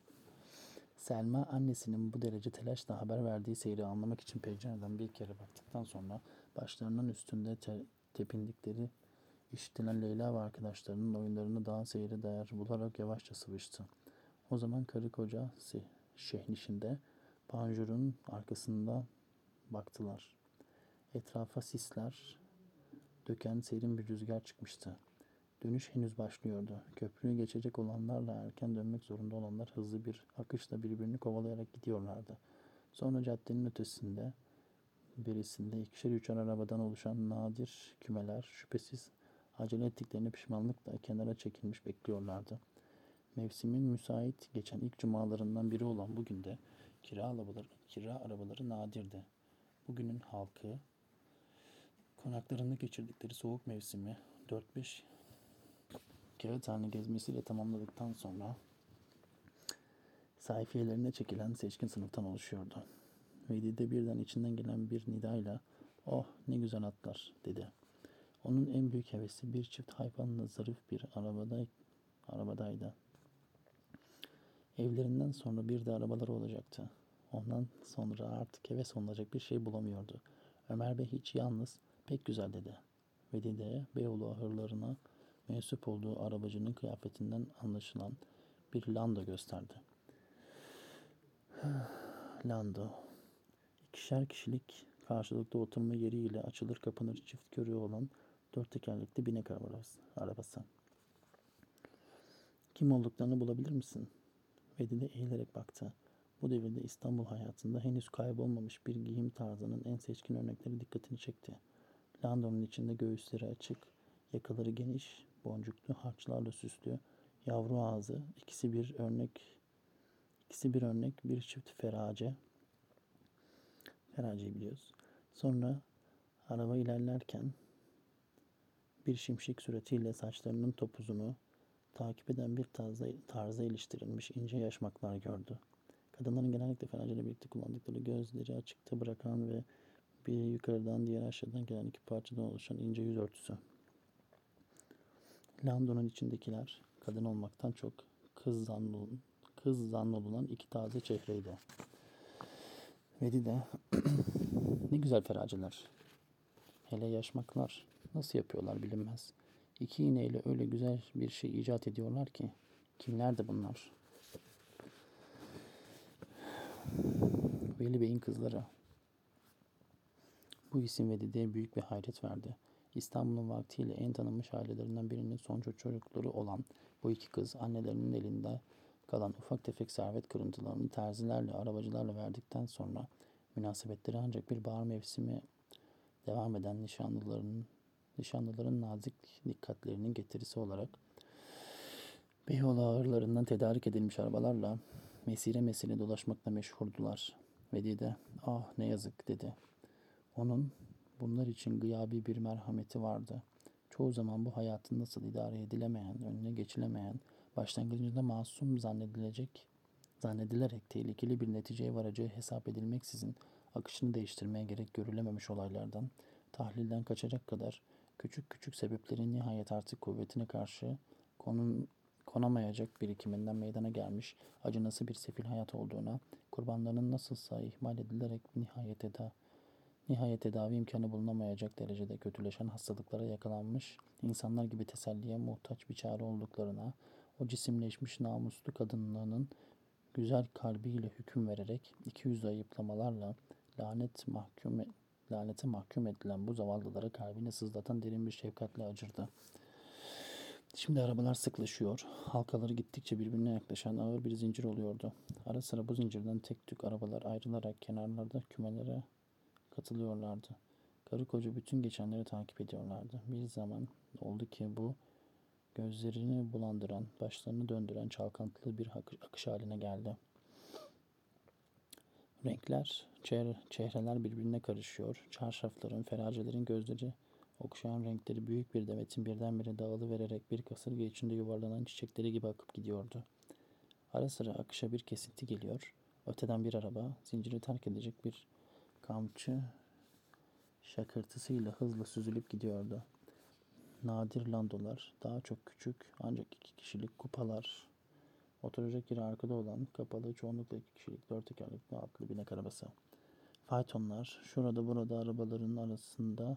Selma annesinin bu derece telaşla haber verdiği seyri anlamak için pencereden bir kere baktıktan sonra başlarının üstünde te- tepindikleri işitilen Leyla ve arkadaşlarının oyunlarını daha seyre değer bularak yavaşça sıvıştı. O zaman karı koca şehnişinde panjurun arkasında baktılar. Etrafa sisler döken serin bir rüzgar çıkmıştı. Dönüş henüz başlıyordu. Köprüyü geçecek olanlarla erken dönmek zorunda olanlar hızlı bir akışla birbirini kovalayarak gidiyorlardı. Sonra caddenin ötesinde birisinde ikişer üçer arabadan oluşan nadir kümeler şüphesiz acele ettiklerini pişmanlıkla kenara çekilmiş bekliyorlardı. Mevsimin müsait geçen ilk cumalarından biri olan bugün de kira arabaları, kira arabaları nadirdi. Bugünün halkı konaklarında geçirdikleri soğuk mevsimi 4-5 kağıthane gezmesiyle tamamladıktan sonra sayfiyelerine çekilen seçkin sınıftan oluşuyordu. Vedide birden içinden gelen bir nidayla ''Oh ne güzel atlar'' dedi. Onun en büyük hevesi bir çift hayvanla zarif bir arabada, arabadaydı. Evlerinden sonra bir de arabaları olacaktı. Ondan sonra artık heves olunacak bir şey bulamıyordu. Ömer Bey hiç yalnız, pek güzel dedi. Vedide'ye Beyoğlu ahırlarına mensup olduğu arabacının kıyafetinden anlaşılan bir lando gösterdi. (sighs) lando. İkişer kişilik karşılıklı oturma yeriyle açılır kapanır çift körüğü olan dört tekerlekli binek arabası. Kim olduklarını bulabilir misin? Vedide eğilerek baktı. Bu devirde İstanbul hayatında henüz kaybolmamış bir giyim tarzının en seçkin örnekleri dikkatini çekti. Landonun içinde göğüsleri açık, yakaları geniş, boncuklu harçlarla süslü, yavru ağzı, ikisi bir örnek, ikisi bir örnek, bir çift ferace. Feraceyi biliyoruz. Sonra araba ilerlerken bir şimşek suretiyle saçlarının topuzunu takip eden bir tarza, tarza iliştirilmiş ince yaşmaklar gördü. Kadınların genellikle feraceyle birlikte kullandıkları gözleri açıkta bırakan ve bir yukarıdan diğer aşağıdan gelen iki parçadan oluşan ince yüz örtüsü. Landon'un içindekiler kadın olmaktan çok kız zannolunan, kız zannolunan iki taze çehreydi. Vedi de (clears throat) ne güzel feraceler. Hele yaşmaklar nasıl yapıyorlar bilinmez. İki iğneyle öyle güzel bir şey icat ediyorlar ki. Kimler de bunlar? Veli Bey'in kızları. Bu isim Vedide'ye büyük bir hayret verdi. İstanbul'un vaktiyle en tanınmış ailelerinden birinin son çocukları olan bu iki kız annelerinin elinde kalan ufak tefek servet kırıntılarını terzilerle, arabacılarla verdikten sonra münasebetleri ancak bir bahar mevsimi devam eden nişanlıların nişanlıların nazik dikkatlerinin getirisi olarak Beyoğlu ağırlarından tedarik edilmiş arabalarla mesire mesire dolaşmakla meşhurdular. Vedide ah ne yazık dedi. Onun bunlar için gıyabi bir merhameti vardı. Çoğu zaman bu hayatın nasıl idare edilemeyen, önüne geçilemeyen, başlangıcında masum zannedilecek, zannedilerek tehlikeli bir neticeye varacağı hesap edilmeksizin akışını değiştirmeye gerek görülememiş olaylardan, tahlilden kaçacak kadar küçük küçük sebeplerin nihayet artık kuvvetine karşı konun, konamayacak birikiminden meydana gelmiş acınası bir sefil hayat olduğuna, kurbanlarının nasılsa ihmal edilerek nihayet eda, nihayet tedavi imkanı bulunamayacak derecede kötüleşen hastalıklara yakalanmış insanlar gibi teselliye muhtaç bir çare olduklarına, o cisimleşmiş namuslu kadınlığının güzel kalbiyle hüküm vererek iki yüzlü ayıplamalarla lanet mahkum lanete mahkum edilen bu zavallılara kalbini sızlatan derin bir şefkatle acırdı. Şimdi arabalar sıklaşıyor. Halkaları gittikçe birbirine yaklaşan ağır bir zincir oluyordu. Ara sıra bu zincirden tek tük arabalar ayrılarak kenarlarda kümelere katılıyorlardı. Karı koca bütün geçenleri takip ediyorlardı. Bir zaman oldu ki bu gözlerini bulandıran, başlarını döndüren çalkantılı bir akış haline geldi. Renkler, çehreler birbirine karışıyor. Çarşafların, feracelerin gözleri okşayan renkleri büyük bir devetin birdenbire dağılı vererek bir kasırga içinde yuvarlanan çiçekleri gibi akıp gidiyordu. Ara sıra akışa bir kesinti geliyor. Öteden bir araba, zinciri terk edecek bir kamçı şakırtısıyla hızla süzülüp gidiyordu. Nadir landolar, daha çok küçük ancak iki kişilik kupalar, Oturacak yeri arkada olan kapalı çoğunlukla iki kişilik dört tekerlekli atlı binek arabası. Faytonlar, şurada burada arabaların arasında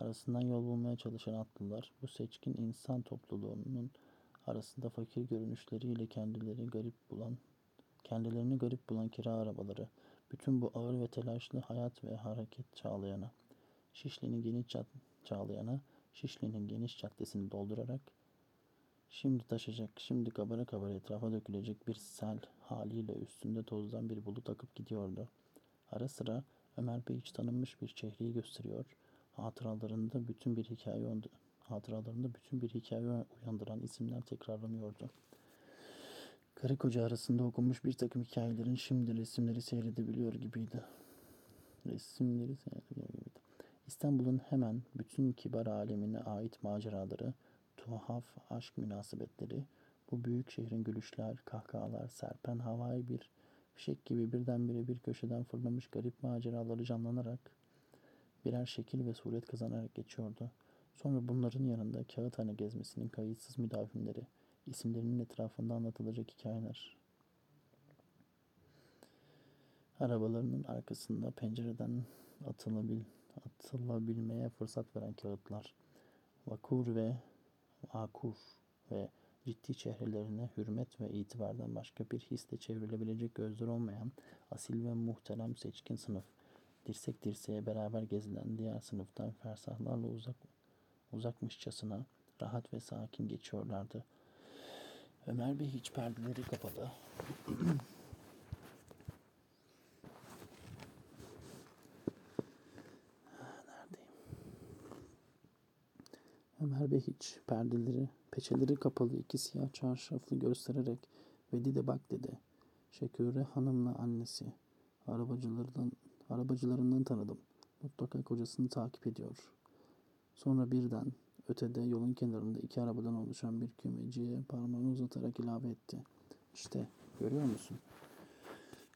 arasından yol bulmaya çalışan atlılar, bu seçkin insan topluluğunun arasında fakir görünüşleriyle kendileri garip bulan kendilerini garip bulan kira arabaları, Bütün bu ağır ve telaşlı hayat ve hareket çağlayanı, Şişli'nin geniş cad çağlayanı, Şişli'nin geniş caddesini doldurarak şimdi taşacak, şimdi kabara kabara etrafa dökülecek bir sel haliyle üstünde tozdan bir bulut akıp gidiyordu. Ara sıra Ömer Bey hiç tanınmış bir çehreyi gösteriyor. Hatıralarında bütün bir hikaye hatıralarında bütün bir hikaye uyandıran isimler tekrarlanıyordu. Karı koca arasında okunmuş bir takım hikayelerin şimdi resimleri seyredebiliyor gibiydi. Resimleri seyredebiliyor gibiydi. İstanbul'un hemen bütün kibar alemine ait maceraları, tuhaf aşk münasebetleri, bu büyük şehrin gülüşler, kahkahalar, serpen havai bir fişek gibi birdenbire bir köşeden fırlamış garip maceraları canlanarak birer şekil ve suret kazanarak geçiyordu. Sonra bunların yanında kağıthane gezmesinin kayıtsız müdavimleri, isimlerinin etrafında anlatılacak hikayeler. Arabalarının arkasında pencereden atılabil, atılabilmeye fırsat veren kağıtlar. Vakur ve akur ve ciddi çehrelerine hürmet ve itibardan başka bir hisle çevrilebilecek gözler olmayan asil ve muhterem seçkin sınıf. Dirsek dirseğe beraber gezilen diğer sınıftan fersahlarla uzak uzakmışçasına rahat ve sakin geçiyorlardı. Ömer Bey hiç perdeleri kapalı. Neredeyim? Ömer Bey hiç perdeleri, peçeleri kapalı iki siyah çarşaflı göstererek Vedide bak dedi. Şekure hanımla annesi. Arabacılarından, arabacılarından tanıdım. Mutlaka kocasını takip ediyor. Sonra birden Ötede yolun kenarında iki arabadan oluşan bir kümeciye parmağını uzatarak ilave etti. İşte görüyor musun?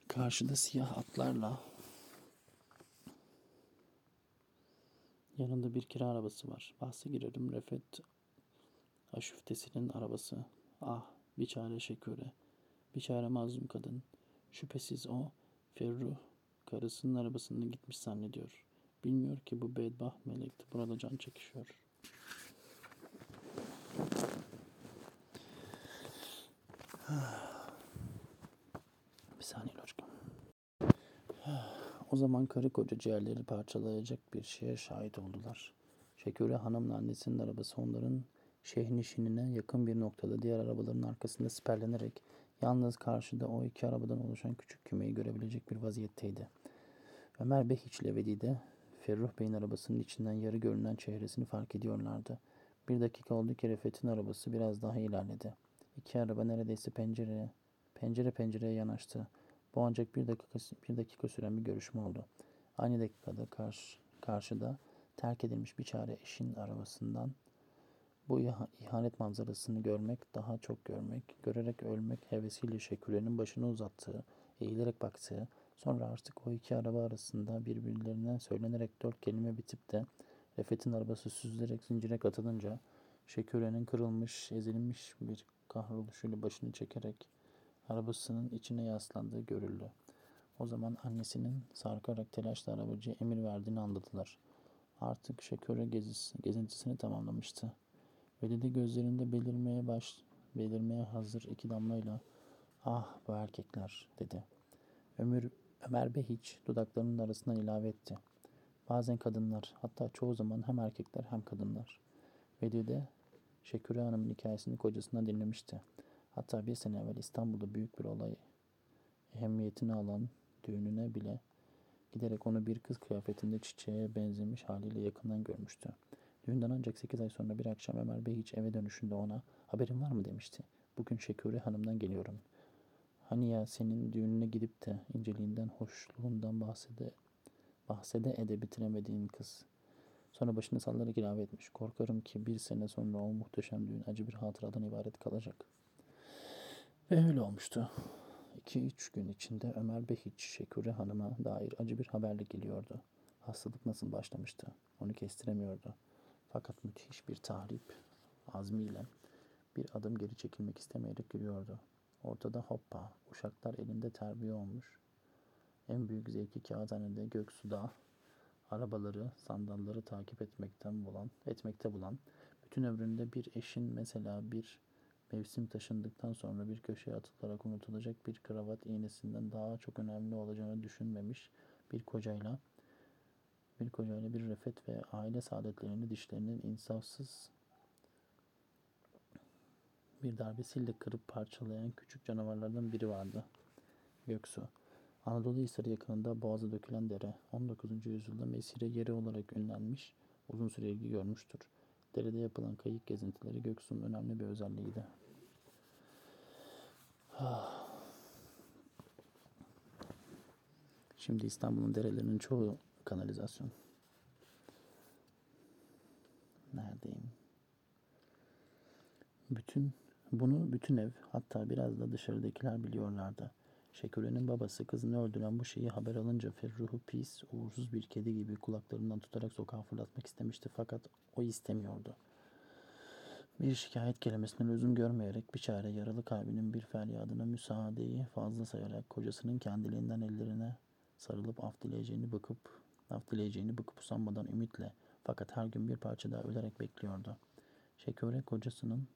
Karşıda siyah atlarla yanında bir kira arabası var. Bahse girerim Refet Aşüftesi'nin arabası. Ah bir çare şekure. Bir çare mazlum kadın. Şüphesiz o Ferruh karısının arabasında gitmiş zannediyor. Bilmiyor ki bu bedbah melek burada can çekişiyor.'' (sighs) Bir saniye hocam. (sighs) O zaman karı koca ciğerleri parçalayacak bir şeye şahit oldular. Şekure hanımla annesinin arabası onların şehnişinine yakın bir noktada diğer arabaların arkasında siperlenerek yalnız karşıda o iki arabadan oluşan küçük kümeyi görebilecek bir vaziyetteydi. Ömer Bey hiç de Ferruh Bey'in arabasının içinden yarı görünen çehresini fark ediyorlardı. Bir dakika oldu ki Refet'in arabası biraz daha ilerledi. İki araba neredeyse pencereye, pencere pencereye yanaştı. Bu ancak bir dakika, bir dakika süren bir görüşme oldu. Aynı dakikada karşı, karşıda terk edilmiş bir çare eşin arabasından bu ihanet manzarasını görmek, daha çok görmek, görerek ölmek hevesiyle Şeküle'nin başını uzattığı, eğilerek baktığı, sonra artık o iki araba arasında birbirlerine söylenerek dört kelime bitip de Refet'in arabası süzülerek zincire katılınca Şeküre'nin kırılmış, ezilmiş bir kahroluşuyla başını çekerek arabasının içine yaslandığı görüldü. O zaman annesinin sarkarak telaşla arabacıya emir verdiğini anladılar. Artık Şeküre gezisi, gezintisini tamamlamıştı. Velide gözlerinde belirmeye baş, belirmeye hazır iki damlayla ah bu erkekler dedi. Ömür, Ömer Bey hiç dudaklarının arasından ilave etti. Bazen kadınlar, hatta çoğu zaman hem erkekler hem kadınlar. Vedide, Şeküre Hanım'ın hikayesini kocasından dinlemişti. Hatta bir sene evvel İstanbul'da büyük bir olay ehemmiyetini alan düğününe bile giderek onu bir kız kıyafetinde çiçeğe benzemiş haliyle yakından görmüştü. Düğünden ancak 8 ay sonra bir akşam Ömer Bey hiç eve dönüşünde ona haberin var mı demişti. Bugün Şekure Hanım'dan geliyorum. Hani ya senin düğününe gidip de inceliğinden, hoşluğundan bahsede bahsede ede bitiremediğin kız. Sonra başını sallayarak ilave etmiş. Korkarım ki bir sene sonra o muhteşem düğün acı bir hatıradan ibaret kalacak. Ve öyle olmuştu. İki üç gün içinde Ömer Behiç Şekure Hanım'a dair acı bir haberle geliyordu. Hastalık nasıl başlamıştı? Onu kestiremiyordu. Fakat müthiş bir tahrip azmiyle bir adım geri çekilmek istemeyerek yürüyordu. Ortada hoppa, uşaklar elinde terbiye olmuş. En büyük zevki kağıthanede Göksu'da arabaları, sandalları takip etmekten bulan, etmekte bulan, bütün ömründe bir eşin mesela bir Mevsim taşındıktan sonra bir köşeye atılarak unutulacak bir kravat iğnesinden daha çok önemli olacağını düşünmemiş bir kocayla bir kocayla bir refet ve aile saadetlerini dişlerinin insafsız bir darbesiyle kırıp parçalayan küçük canavarlardan biri vardı. Göksu. Anadolu Hisarı yakınında boğaza dökülen dere 19. yüzyılda mesire yeri olarak ünlenmiş, uzun süre ilgi görmüştür. Derede yapılan kayık gezintileri Göksu'nun önemli bir özelliğiydi. (sighs) Şimdi İstanbul'un derelerinin çoğu kanalizasyon. Neredeyim? Bütün bunu bütün ev hatta biraz da dışarıdakiler biliyorlardı. Şeküre'nin babası kızını öldüren bu şeyi haber alınca Ferruh'u pis, uğursuz bir kedi gibi kulaklarından tutarak sokağa fırlatmak istemişti fakat o istemiyordu. Bir şikayet kelimesine lüzum görmeyerek bir çare yaralı kalbinin bir feryadına müsaadeyi fazla sayarak kocasının kendiliğinden ellerine sarılıp af dileyeceğini bıkıp af dileyeceğini bıkıp usanmadan ümitle fakat her gün bir parça daha ölerek bekliyordu. Şekure kocasının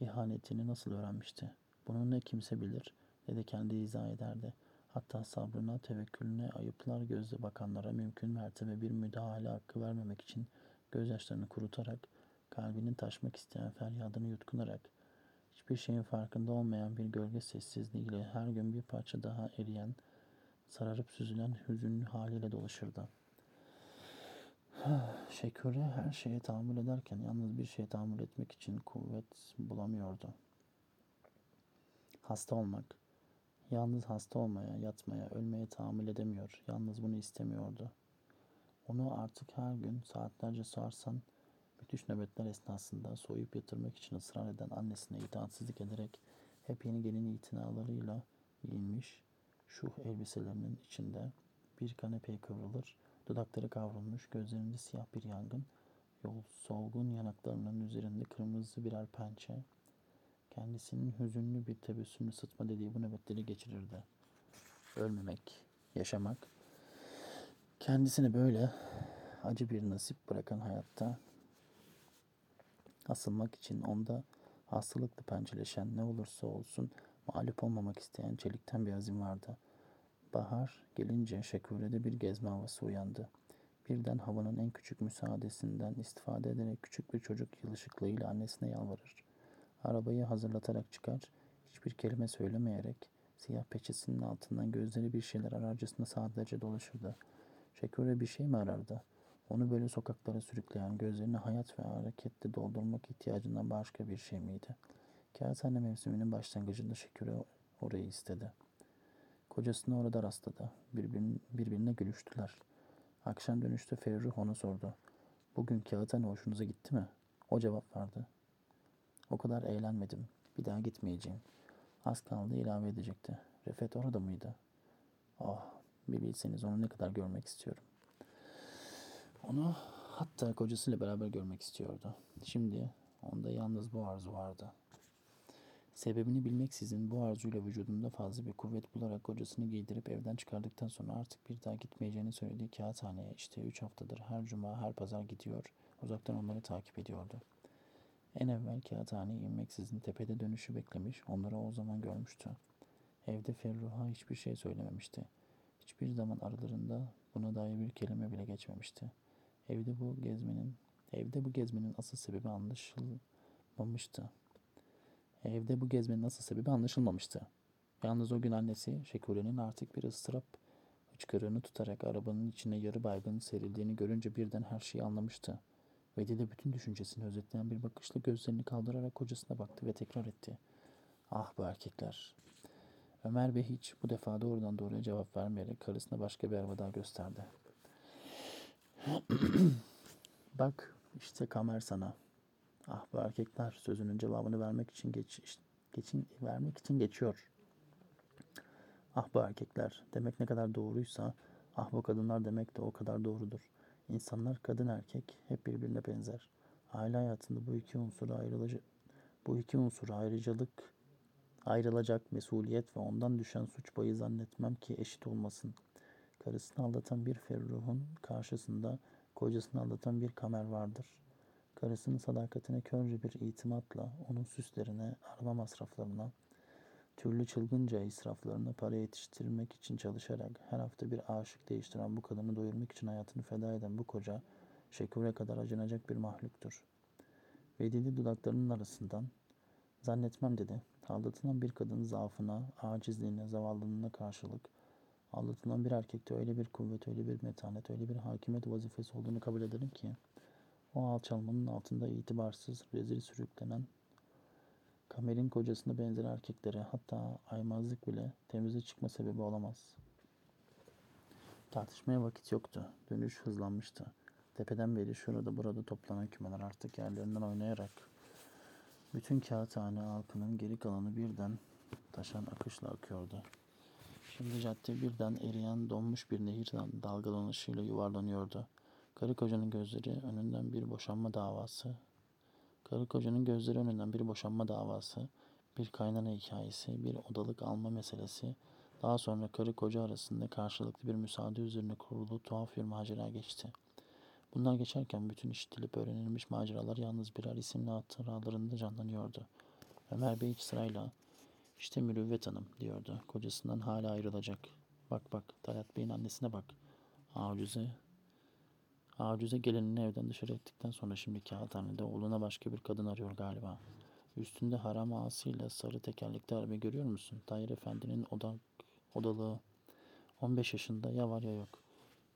ihanetini nasıl öğrenmişti? Bunu ne kimse bilir de kendi izah ederdi. Hatta sabrına, tevekkülüne, ayıplar gözle bakanlara mümkün mertebe bir müdahale hakkı vermemek için gözyaşlarını kurutarak, kalbinin taşmak isteyen feryadını yutkunarak, hiçbir şeyin farkında olmayan bir gölge sessizliğiyle her gün bir parça daha eriyen, sararıp süzülen hüzünlü haliyle dolaşırdı. (sighs) Şekure her şeye tahammül ederken yalnız bir şeye tahammül etmek için kuvvet bulamıyordu. Hasta olmak. Yalnız hasta olmaya, yatmaya, ölmeye tahammül edemiyor. Yalnız bunu istemiyordu. Onu artık her gün saatlerce sarsan, müthiş nöbetler esnasında soyup yatırmak için ısrar eden annesine itaatsizlik ederek hep yeni gelin itinalarıyla giyinmiş, şu elbiselerinin içinde bir kanepeye kıvrılır, dudakları kavrulmuş, gözlerinde siyah bir yangın, yol solgun yanaklarının üzerinde kırmızı birer pençe, kendisinin hüzünlü bir tebessümlü sıtma dediği bu nöbetleri geçirirdi. Ölmemek, yaşamak, kendisine böyle acı bir nasip bırakan hayatta asılmak için onda hastalıklı pençeleşen ne olursa olsun mağlup olmamak isteyen çelikten bir azim vardı. Bahar gelince Şekure'de bir gezme havası uyandı. Birden havanın en küçük müsaadesinden istifade ederek küçük bir çocuk yılışıklığıyla annesine yalvarır. Arabayı hazırlatarak çıkar, hiçbir kelime söylemeyerek siyah peçesinin altından gözleri bir şeyler ararcasına saatlerce dolaşırdı. Şekure bir şey mi arardı? Onu böyle sokaklara sürükleyen, gözlerini hayat ve hareketle doldurmak ihtiyacından başka bir şey miydi? Kağıthane mevsiminin başlangıcında Şekure orayı istedi. Kocasını orada rastladı. Birbirin, birbirine gülüştüler. Akşam dönüşte Ferruh ona sordu. Bugün kağıthane hoşunuza gitti mi? O cevap verdi. O kadar eğlenmedim. Bir daha gitmeyeceğim. Az kaldı ilave edecekti. Refet orada mıydı? Oh, bir bilseniz onu ne kadar görmek istiyorum. Onu hatta kocasıyla beraber görmek istiyordu. Şimdi onda yalnız bu arzu vardı. Sebebini bilmeksizin bu arzuyla vücudunda fazla bir kuvvet bularak kocasını giydirip evden çıkardıktan sonra artık bir daha gitmeyeceğini söylediği kağıthaneye işte üç haftadır her cuma her pazar gidiyor, uzaktan onları takip ediyordu. En evvel kağıthaneye inmeksizin tepede dönüşü beklemiş, onları o zaman görmüştü. Evde Ferruh'a hiçbir şey söylememişti. Hiçbir zaman aralarında buna dair bir kelime bile geçmemişti. Evde bu gezmenin, evde bu gezmenin asıl sebebi anlaşılmamıştı. Evde bu gezmenin asıl sebebi anlaşılmamıştı. Yalnız o gün annesi Şekure'nin artık bir ıstırap hıçkırığını tutarak arabanın içine yarı baygın serildiğini görünce birden her şeyi anlamıştı. Vedide bütün düşüncesini özetleyen bir bakışla gözlerini kaldırarak kocasına baktı ve tekrar etti. Ah bu erkekler. Ömer Bey hiç bu defa doğrudan doğruya cevap vermeyerek karısına başka bir araba daha gösterdi. (clears throat) Bak işte kamer sana. Ah bu erkekler sözünün cevabını vermek için geç, geçin, vermek için geçiyor. Ah bu erkekler demek ne kadar doğruysa ah bu kadınlar demek de o kadar doğrudur. İnsanlar kadın erkek hep birbirine benzer. Aile hayatında bu iki unsur ayrılacak bu iki unsur ayrıcalık ayrılacak mesuliyet ve ondan düşen suç payı zannetmem ki eşit olmasın. Karısını aldatan bir ferruhun karşısında kocasını aldatan bir kamer vardır. Karısının sadakatine körce bir itimatla onun süslerine, araba masraflarına, türlü çılgınca israflarına para yetiştirmek için çalışarak her hafta bir aşık değiştiren bu kadını doyurmak için hayatını feda eden bu koca şekure kadar acınacak bir mahluktur. Vedidi dudaklarının arasından zannetmem dedi. Aldatılan bir kadının zaafına, acizliğine, zavallılığına karşılık aldatılan bir erkekte öyle bir kuvvet, öyle bir metanet, öyle bir hakimiyet vazifesi olduğunu kabul ederim ki o alçalmanın altında itibarsız, rezil sürüklenen Kamer'in kocasına benzer erkeklere hatta aymazlık bile temize çıkma sebebi olamaz. Tartışmaya vakit yoktu. Dönüş hızlanmıştı. Tepeden beri şurada burada toplanan kümeler artık yerlerinden oynayarak bütün kağıthane halkının geri kalanı birden taşan akışla akıyordu. Şimdi cadde birden eriyen donmuş bir nehir dalgalanışıyla yuvarlanıyordu. Karı kocanın gözleri önünden bir boşanma davası. Karı kocanın gözleri önünden bir boşanma davası, bir kaynana hikayesi, bir odalık alma meselesi, daha sonra karı koca arasında karşılıklı bir müsaade üzerine kurulu tuhaf bir macera geçti. Bunlar geçerken bütün işitilip öğrenilmiş maceralar yalnız birer isimli hatıralarında canlanıyordu. Ömer Bey sırayla işte Mürüvvet Hanım diyordu. Kocasından hala ayrılacak. Bak bak Talat Bey'in annesine bak. Acize Acize gelinini evden dışarı ettikten sonra şimdi kağıthanede oğluna başka bir kadın arıyor galiba. Üstünde haram ağasıyla sarı tekerlekli araba görüyor musun? Tahir Efendi'nin oda, odalığı. 15 yaşında ya var ya yok.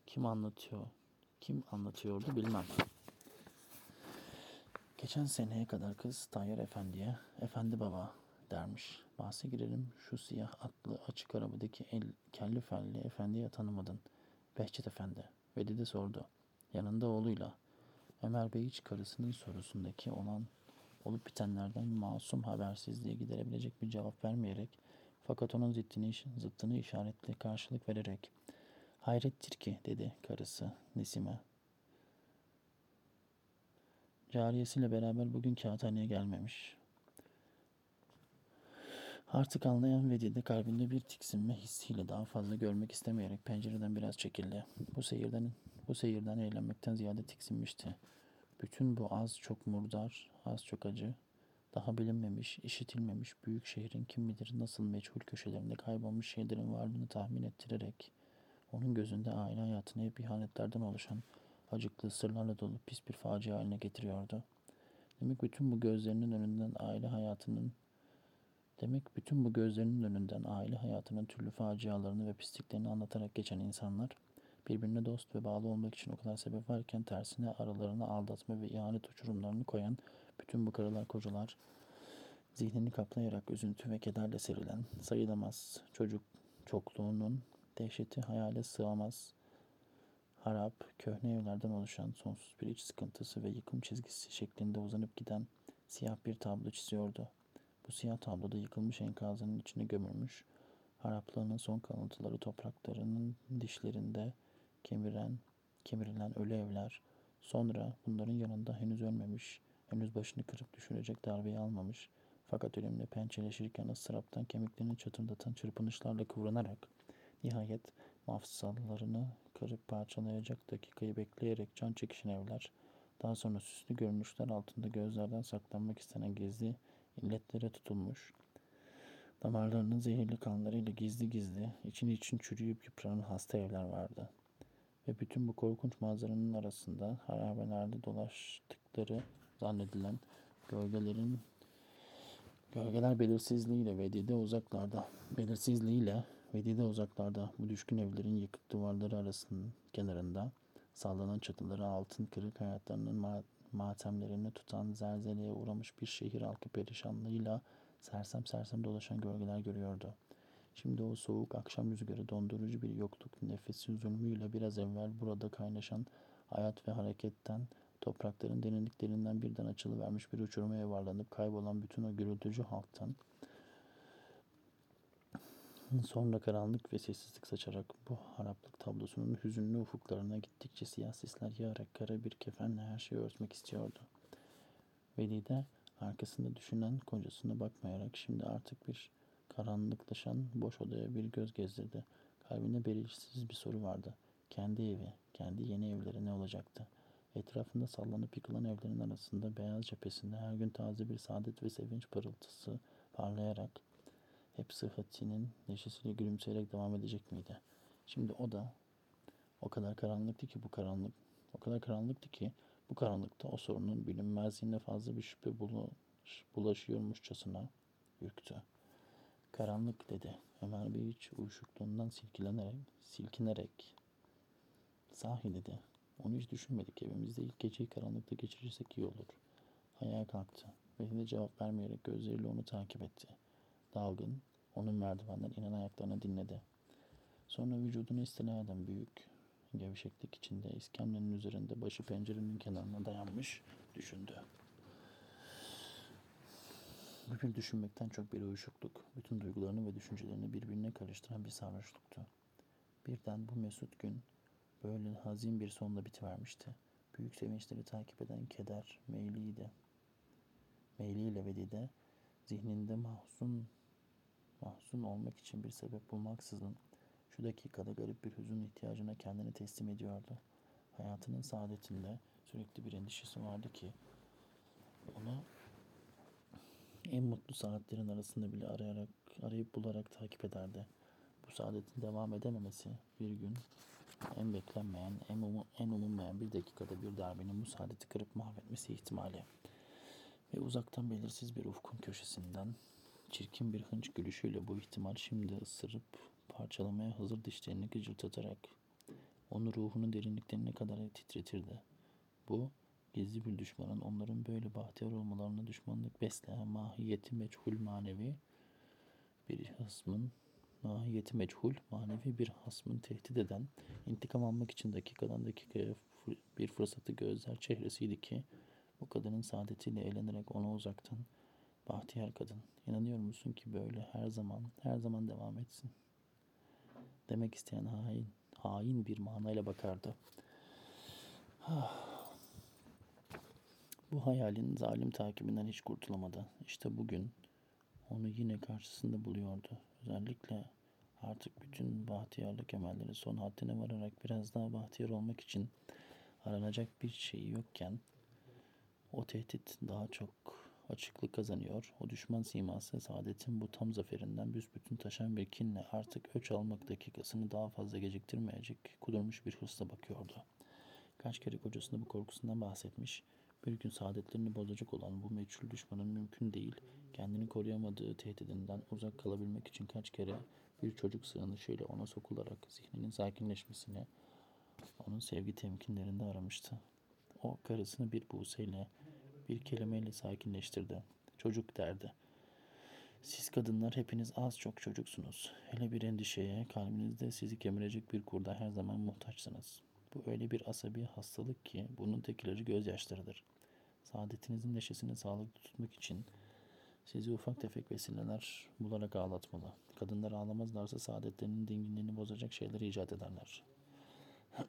Kim anlatıyor? Kim anlatıyordu bilmem. Geçen seneye kadar kız Tahir Efendi'ye Efendi baba dermiş. Bahse girelim şu siyah atlı açık arabadaki el, kelli felli efendiye tanımadın. Behçet Efendi. Ve dedi sordu. Yanında oğluyla. Ömer Bey hiç karısının sorusundaki olan olup bitenlerden masum habersizliğe giderebilecek bir cevap vermeyerek fakat onun zıttını, zıttını işaretle karşılık vererek hayrettir ki dedi karısı Nesime. Cariyesiyle beraber bugün kağıthaneye gelmemiş. Artık anlayan Vedide kalbinde bir tiksinme hissiyle daha fazla görmek istemeyerek pencereden biraz çekildi. Bu seyirden bu seyirden eğlenmekten ziyade tiksinmişti. Bütün bu az çok murdar, az çok acı, daha bilinmemiş, işitilmemiş büyük şehrin kim bilir nasıl meçhul köşelerinde kaybolmuş şeylerin varlığını tahmin ettirerek onun gözünde aile hayatını hep ihanetlerden oluşan acıklı sırlarla dolu pis bir facia haline getiriyordu. Demek bütün bu gözlerinin önünden aile hayatının Demek bütün bu gözlerinin önünden aile hayatının türlü facialarını ve pisliklerini anlatarak geçen insanlar birbirine dost ve bağlı olmak için o kadar sebep varken tersine aralarına aldatma ve ihanet uçurumlarını koyan bütün bu karılar kocalar zihnini kaplayarak üzüntü ve kederle serilen sayılamaz çocuk çokluğunun dehşeti hayale sığamaz harap, köhne evlerden oluşan sonsuz bir iç sıkıntısı ve yıkım çizgisi şeklinde uzanıp giden siyah bir tablo çiziyordu. Bu siyah tabloda yıkılmış enkazının içine gömülmüş, haraplığının son kalıntıları topraklarının dişlerinde kemiren, kemirilen ölü evler, sonra bunların yanında henüz ölmemiş, henüz başını kırıp düşürecek darbeyi almamış, fakat ölümle pençeleşirken ıstıraptan kemiklerini çatırdatan çırpınışlarla kıvranarak, nihayet mafsallarını kırıp parçalayacak dakikayı bekleyerek can çekişen evler, daha sonra süslü görünüşler altında gözlerden saklanmak istenen gizli illetlere tutulmuş, damarlarının zehirli kanlarıyla gizli gizli için için çürüyüp yıpranan hasta evler vardı. Ve bütün bu korkunç manzaranın arasında harabelerde dolaştıkları zannedilen gölgelerin gölgeler belirsizliğiyle ve dide uzaklarda belirsizliğiyle ve dide uzaklarda bu düşkün evlerin yıkık duvarları arasının kenarında sallanan çatıları altın kırık hayatlarının matemlerini tutan zelzeleye uğramış bir şehir halkı perişanlığıyla sersem sersem dolaşan gölgeler görüyordu. Şimdi o soğuk akşam rüzgarı dondurucu bir yokluk nefesi zulmüyle biraz evvel burada kaynaşan hayat ve hareketten toprakların derinliklerinden birden açılıvermiş bir uçuruma yuvarlanıp kaybolan bütün o gürültücü halktan sonra karanlık ve sessizlik saçarak bu haraplık tablosunun hüzünlü ufuklarına gittikçe siyah sisler yağarak kara bir kefenle her şeyi örtmek istiyordu. Velide arkasında düşünen kocasına bakmayarak şimdi artık bir karanlıklaşan boş odaya bir göz gezdirdi. Kalbinde belirsiz bir soru vardı. Kendi evi, kendi yeni evleri ne olacaktı? Etrafında sallanıp yıkılan evlerin arasında beyaz cephesinde her gün taze bir saadet ve sevinç pırıltısı parlayarak hep sıhhatinin neşesiyle gülümseyerek devam edecek miydi? Şimdi o da o kadar karanlıktı ki bu karanlık o kadar karanlıktı ki bu karanlıkta o sorunun bilinmezliğine fazla bir şüphe bulaş, bulaşıyormuşçasına ürktü. Karanlık dedi. Ömer Bey hiç uyuşukluğundan silkilenerek, silkinerek. Sahi dedi. Onu hiç düşünmedik. Evimizde ilk geceyi karanlıkta geçirirsek iyi olur. Ayağa kalktı. Ve de cevap vermeyerek gözleriyle onu takip etti. Dalgın, onun merdivenden inen ayaklarını dinledi. Sonra vücudunu istila eden büyük, gevşeklik içinde iskemlenin üzerinde başı pencerenin kenarına dayanmış düşündü. Bir düşünmekten çok bir uyuşukluk, bütün duygularını ve düşüncelerini birbirine karıştıran bir sarhoşluktu. Birden bu mesut gün böyle hazin bir sonla bitivermişti. Büyük sevinçleri takip eden keder meyliydi. Meyliyle Vedide zihninde mahzun mahzun olmak için bir sebep bulmaksızın şu dakikada garip bir hüzün ihtiyacına kendini teslim ediyordu. Hayatının saadetinde sürekli bir endişesi vardı ki onu en mutlu saatlerin arasında bile arayarak, arayıp bularak takip ederdi. Bu saadetin devam edememesi bir gün en beklenmeyen, en, umu, en umulmayan bir dakikada bir darbenin bu saadeti kırıp mahvetmesi ihtimali. Ve uzaktan belirsiz bir ufkun köşesinden çirkin bir hınç gülüşüyle bu ihtimal şimdi ısırıp parçalamaya hazır dişlerini gıcırtatarak onu ruhunun derinliklerine kadar titretirdi. Bu gizli bir düşmanın onların böyle bahtiyar olmalarına düşmanlık besleyen mahiyeti meçhul manevi bir hasmın mahiyeti meçhul manevi bir hasmın tehdit eden intikam almak için dakikadan dakikaya bir fırsatı gözler çehresiydi ki bu kadının saadetiyle eğlenerek ona uzaktan bahtiyar kadın inanıyor musun ki böyle her zaman her zaman devam etsin demek isteyen hain hain bir manayla bakardı. Ah. Bu hayalin zalim takibinden hiç kurtulamadı. İşte bugün onu yine karşısında buluyordu. Özellikle artık bütün bahtiyarlık emelleri son haddine vararak biraz daha bahtiyar olmak için aranacak bir şey yokken o tehdit daha çok açıklık kazanıyor. O düşman siması saadetin bu tam zaferinden büsbütün taşan bir kinle artık öç almak dakikasını daha fazla geciktirmeyecek kudurmuş bir hırsla bakıyordu. Kaç kere kocasına bu korkusundan bahsetmiş, bir gün saadetlerini bozacak olan bu meçhul düşmanın mümkün değil, kendini koruyamadığı tehdidinden uzak kalabilmek için kaç kere bir çocuk sığınışıyla ona sokularak zihninin sakinleşmesini onun sevgi temkinlerinde aramıştı. O karısını bir buseyle, bir kelimeyle sakinleştirdi. Çocuk derdi. Siz kadınlar hepiniz az çok çocuksunuz. Hele bir endişeye, kalbinizde sizi kemirecek bir kurda her zaman muhtaçsınız. Bu öyle bir asabi hastalık ki bunun tek ilacı gözyaşlarıdır. Saadetinizin neşesini sağlıklı tutmak için sizi ufak tefek vesileler bularak ağlatmalı. Kadınlar ağlamazlarsa saadetlerinin dinginliğini bozacak şeyler icat ederler.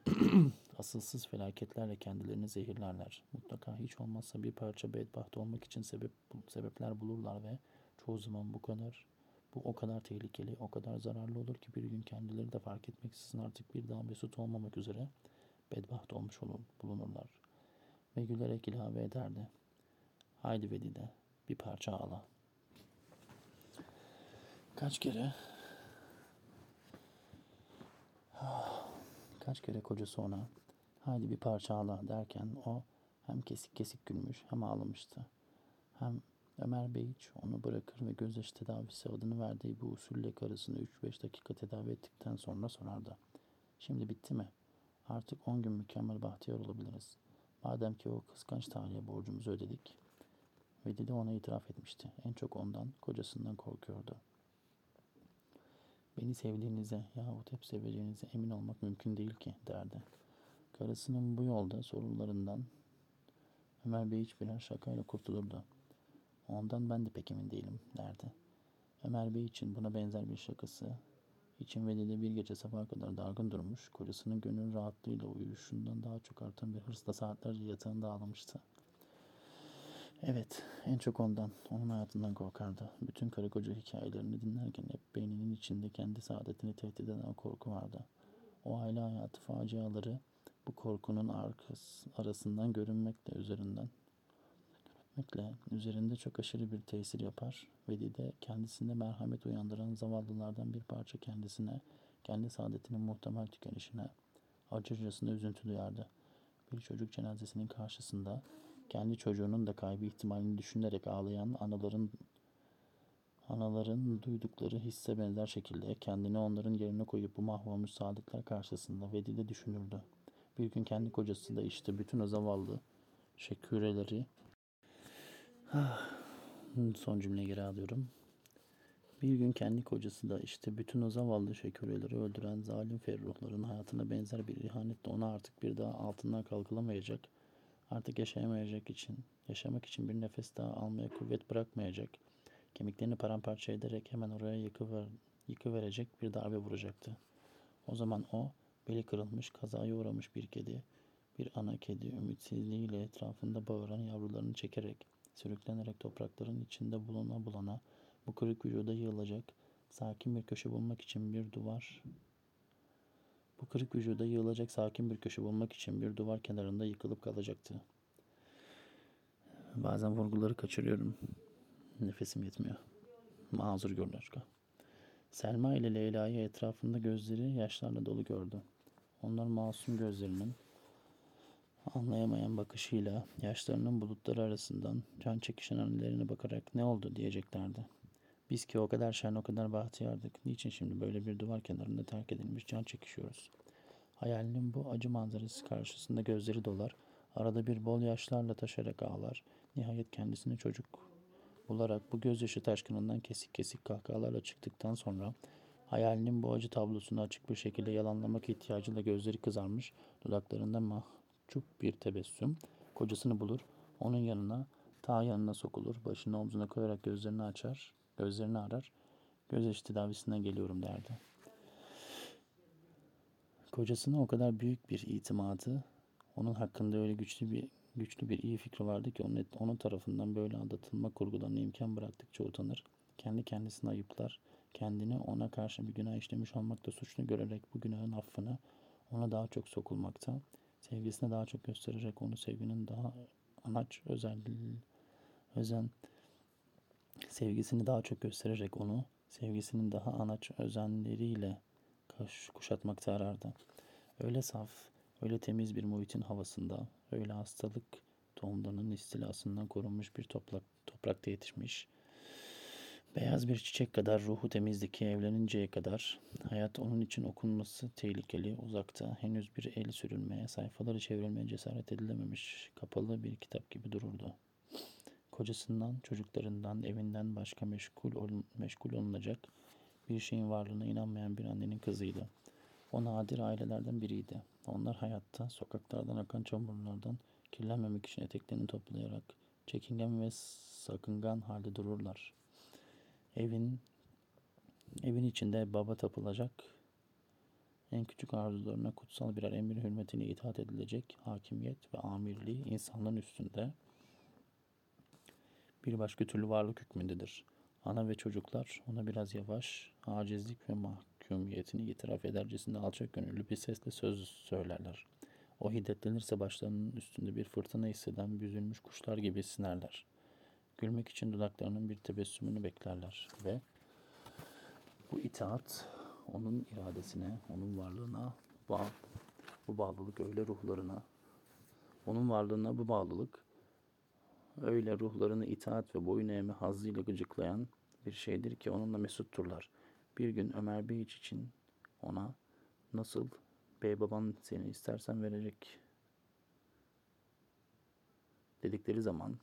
(clears throat) Asılsız felaketlerle kendilerini zehirlerler. Mutlaka hiç olmazsa bir parça bedbaht olmak için sebep sebepler bulurlar ve çoğu zaman bu kadar bu o kadar tehlikeli, o kadar zararlı olur ki bir gün kendileri de fark etmeksizin artık bir daha mesut olmamak üzere bedbaht olmuş olur, bulunurlar. Ve gülerek ilave ederdi. Haydi Vedide bir parça ağla. Kaç kere kaç kere kocası ona haydi bir parça ağla derken o hem kesik kesik gülmüş hem ağlamıştı. Hem Ömer Bey hiç onu bırakır ve gözyaşı tedavisi adını verdiği bu usulle karısını 3-5 dakika tedavi ettikten sonra sorardı. Şimdi bitti mi? Artık 10 gün mükemmel bahtiyar olabiliriz. Madem ki o kıskanç tarihe borcumuzu ödedik. Ve Didi ona itiraf etmişti. En çok ondan, kocasından korkuyordu. Beni sevdiğinize yahut hep seveceğinize emin olmak mümkün değil ki derdi. Karısının bu yolda sorularından Ömer Bey hiç şakayla kurtulurdu. Ondan ben de pek emin değilim derdi. Ömer Bey için buna benzer bir şakası için Veli'de bir gece sabaha kadar dargın durmuş, kocasının gönül rahatlığıyla uyuşundan daha çok artan bir hırsla saatlerce yatağında ağlamıştı. Evet, en çok ondan, onun hayatından korkardı. Bütün karı koca hikayelerini dinlerken hep beyninin içinde kendi saadetini tehdit eden korku vardı. O aile hayatı faciaları Bu korkunun arkası, arasından görünmekle üzerinden görünmekle üzerinde çok aşırı bir tesir yapar ve de kendisinde merhamet uyandıran zavallılardan bir parça kendisine, kendi saadetinin muhtemel tükenişine acırcasına üzüntü duyardı. Bir çocuk cenazesinin karşısında kendi çocuğunun da kaybı ihtimalini düşünerek ağlayan anaların anaların duydukları hisse benzer şekilde kendini onların yerine koyup bu mahvolmuş saadetler karşısında Vedide düşünürdü. Bir gün kendi kocası da işte bütün o zavallı şeküreleri son cümleyi geri alıyorum. Bir gün kendi kocası da işte bütün o zavallı şeküreleri öldüren zalim ferruhların hayatına benzer bir ihanetle ona artık bir daha altından kalkılamayacak, artık yaşayamayacak için, yaşamak için bir nefes daha almaya kuvvet bırakmayacak, kemiklerini paramparça ederek hemen oraya yıkıver, yıkıverecek bir darbe vuracaktı. O zaman o, beli kırılmış, kazaya uğramış bir kedi, bir ana kedi ümitsizliğiyle etrafında bağıran yavrularını çekerek, sürüklenerek toprakların içinde bulana bulana, bu kırık vücuda yığılacak, sakin bir köşe bulmak için bir duvar, bu kırık vücuda yığılacak sakin bir köşe bulmak için bir duvar kenarında yıkılıp kalacaktı. Bazen vurguları kaçırıyorum. Nefesim yetmiyor. Mazur görün aşkım. Selma ile Leyla'yı etrafında gözleri yaşlarla dolu gördü. Onlar masum gözlerinin anlayamayan bakışıyla yaşlarının bulutları arasından can çekişen annelerine bakarak ne oldu diyeceklerdi. Biz ki o kadar şen o kadar bahtiyardık. Niçin şimdi böyle bir duvar kenarında terk edilmiş can çekişiyoruz? Hayalinin bu acı manzarası karşısında gözleri dolar. Arada bir bol yaşlarla taşarak ağlar. Nihayet kendisini çocuk bularak bu gözyaşı taşkınından kesik kesik kahkahalarla çıktıktan sonra hayalinin bu acı tablosunu açık bir şekilde yalanlamak ihtiyacıyla gözleri kızarmış, dudaklarında mahcup bir tebessüm, kocasını bulur, onun yanına, ta yanına sokulur, başını omzuna koyarak gözlerini açar, gözlerini arar, gözyaşı tedavisinden geliyorum derdi. Kocasına o kadar büyük bir itimadı, onun hakkında öyle güçlü bir güçlü bir iyi fikri vardı ki onun, onun tarafından böyle aldatılma kurgularına imkan bıraktıkça utanır, kendi kendisini ayıplar, kendini ona karşı bir günah işlemiş olmakta suçlu görerek bu günahın affını ona daha çok sokulmakta, sevgisine daha çok göstererek onu sevginin daha anaç özel özen sevgisini daha çok göstererek onu sevgisinin daha anaç özenleriyle kuşatmakta arardı. Öyle saf, öyle temiz bir muhitin havasında, öyle hastalık tohumlarının istilasından korunmuş bir toprak, toprakta yetişmiş, beyaz bir çiçek kadar ruhu temizdi ki evleninceye kadar hayat onun için okunması tehlikeli, uzakta, henüz bir el sürülmeye, sayfaları çevrilmeye cesaret edilememiş, kapalı bir kitap gibi dururdu. Kocasından, çocuklarından, evinden başka meşgul, ol, meşgul olunacak bir şeyin varlığına inanmayan bir annenin kızıydı. O nadir ailelerden biriydi. Onlar hayatta sokaklardan akan çamurlardan kirlenmemek için eteklerini toplayarak çekingen ve sakıngan halde dururlar. Evin evin içinde baba tapılacak, en küçük arzularına kutsal birer emir hürmetine itaat edilecek hakimiyet ve amirliği insanların üstünde bir başka türlü varlık hükmündedir. Ana ve çocuklar ona biraz yavaş, acizlik ve mahkumiyetini itiraf edercesinde alçak gönüllü bir sesle söz söylerler. O hiddetlenirse başlarının üstünde bir fırtına hisseden büzülmüş kuşlar gibi sinerler. Gülmek için dudaklarının bir tebessümünü beklerler ve bu itaat onun iradesine, onun varlığına bağ, bu bağlılık öyle ruhlarına, onun varlığına bu bağlılık öyle ruhlarını itaat ve boyun eğme hazzıyla gıcıklayan bir şeydir ki onunla mesutturlar. Bir gün Ömer Bey için ona nasıl bey baban seni istersen verecek dedikleri zaman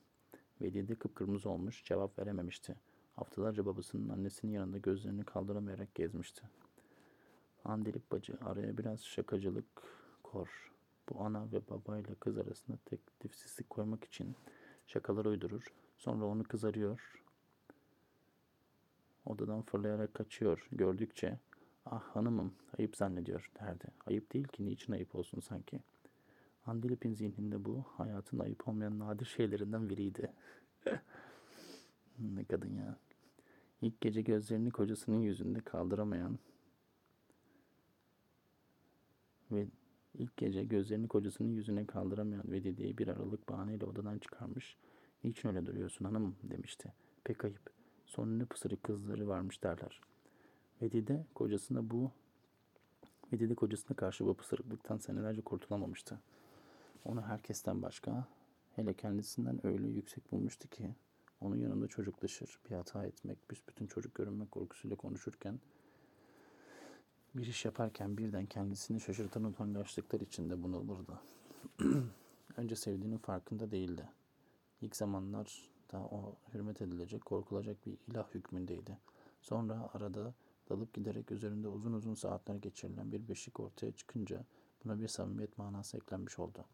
Velide kıpkırmızı olmuş cevap verememişti. Haftalarca babasının annesinin yanında gözlerini kaldıramayarak gezmişti. Andilip bacı araya biraz şakacılık kor. Bu ana ve babayla kız arasında teklifsizlik koymak için şakalar uydurur. Sonra onu kızarıyor. Odadan fırlayarak kaçıyor. Gördükçe ah hanımım ayıp zannediyor derdi. Ayıp değil ki niçin ayıp olsun sanki. Andilip'in zihninde bu hayatın ayıp olmayan nadir şeylerinden biriydi. (laughs) ne kadın ya. İlk gece gözlerini kocasının yüzünde kaldıramayan ve İlk gece gözlerini kocasının yüzüne kaldıramayan Vedide'yi bir aralık bahaneyle odadan çıkarmış. Niçin öyle duruyorsun hanım demişti. Pek ayıp. Son ne pısırık kızları varmış derler. Vedide kocasına bu Vedide kocasına karşı bu pısırıklıktan senelerce kurtulamamıştı. Onu herkesten başka, hele kendisinden öyle yüksek bulmuştu ki onun yanında çocuklaşır, bir hata etmek, büsbütün çocuk görünmek korkusuyla konuşurken bir iş yaparken birden kendisini şaşırtan utangaçlıklar içinde bunalırdı. (clears throat) Önce sevdiğinin farkında değildi. İlk zamanlar da o hürmet edilecek, korkulacak bir ilah hükmündeydi. Sonra arada dalıp giderek üzerinde uzun uzun saatler geçirilen bir beşik ortaya çıkınca buna bir samimiyet manası eklenmiş oldu.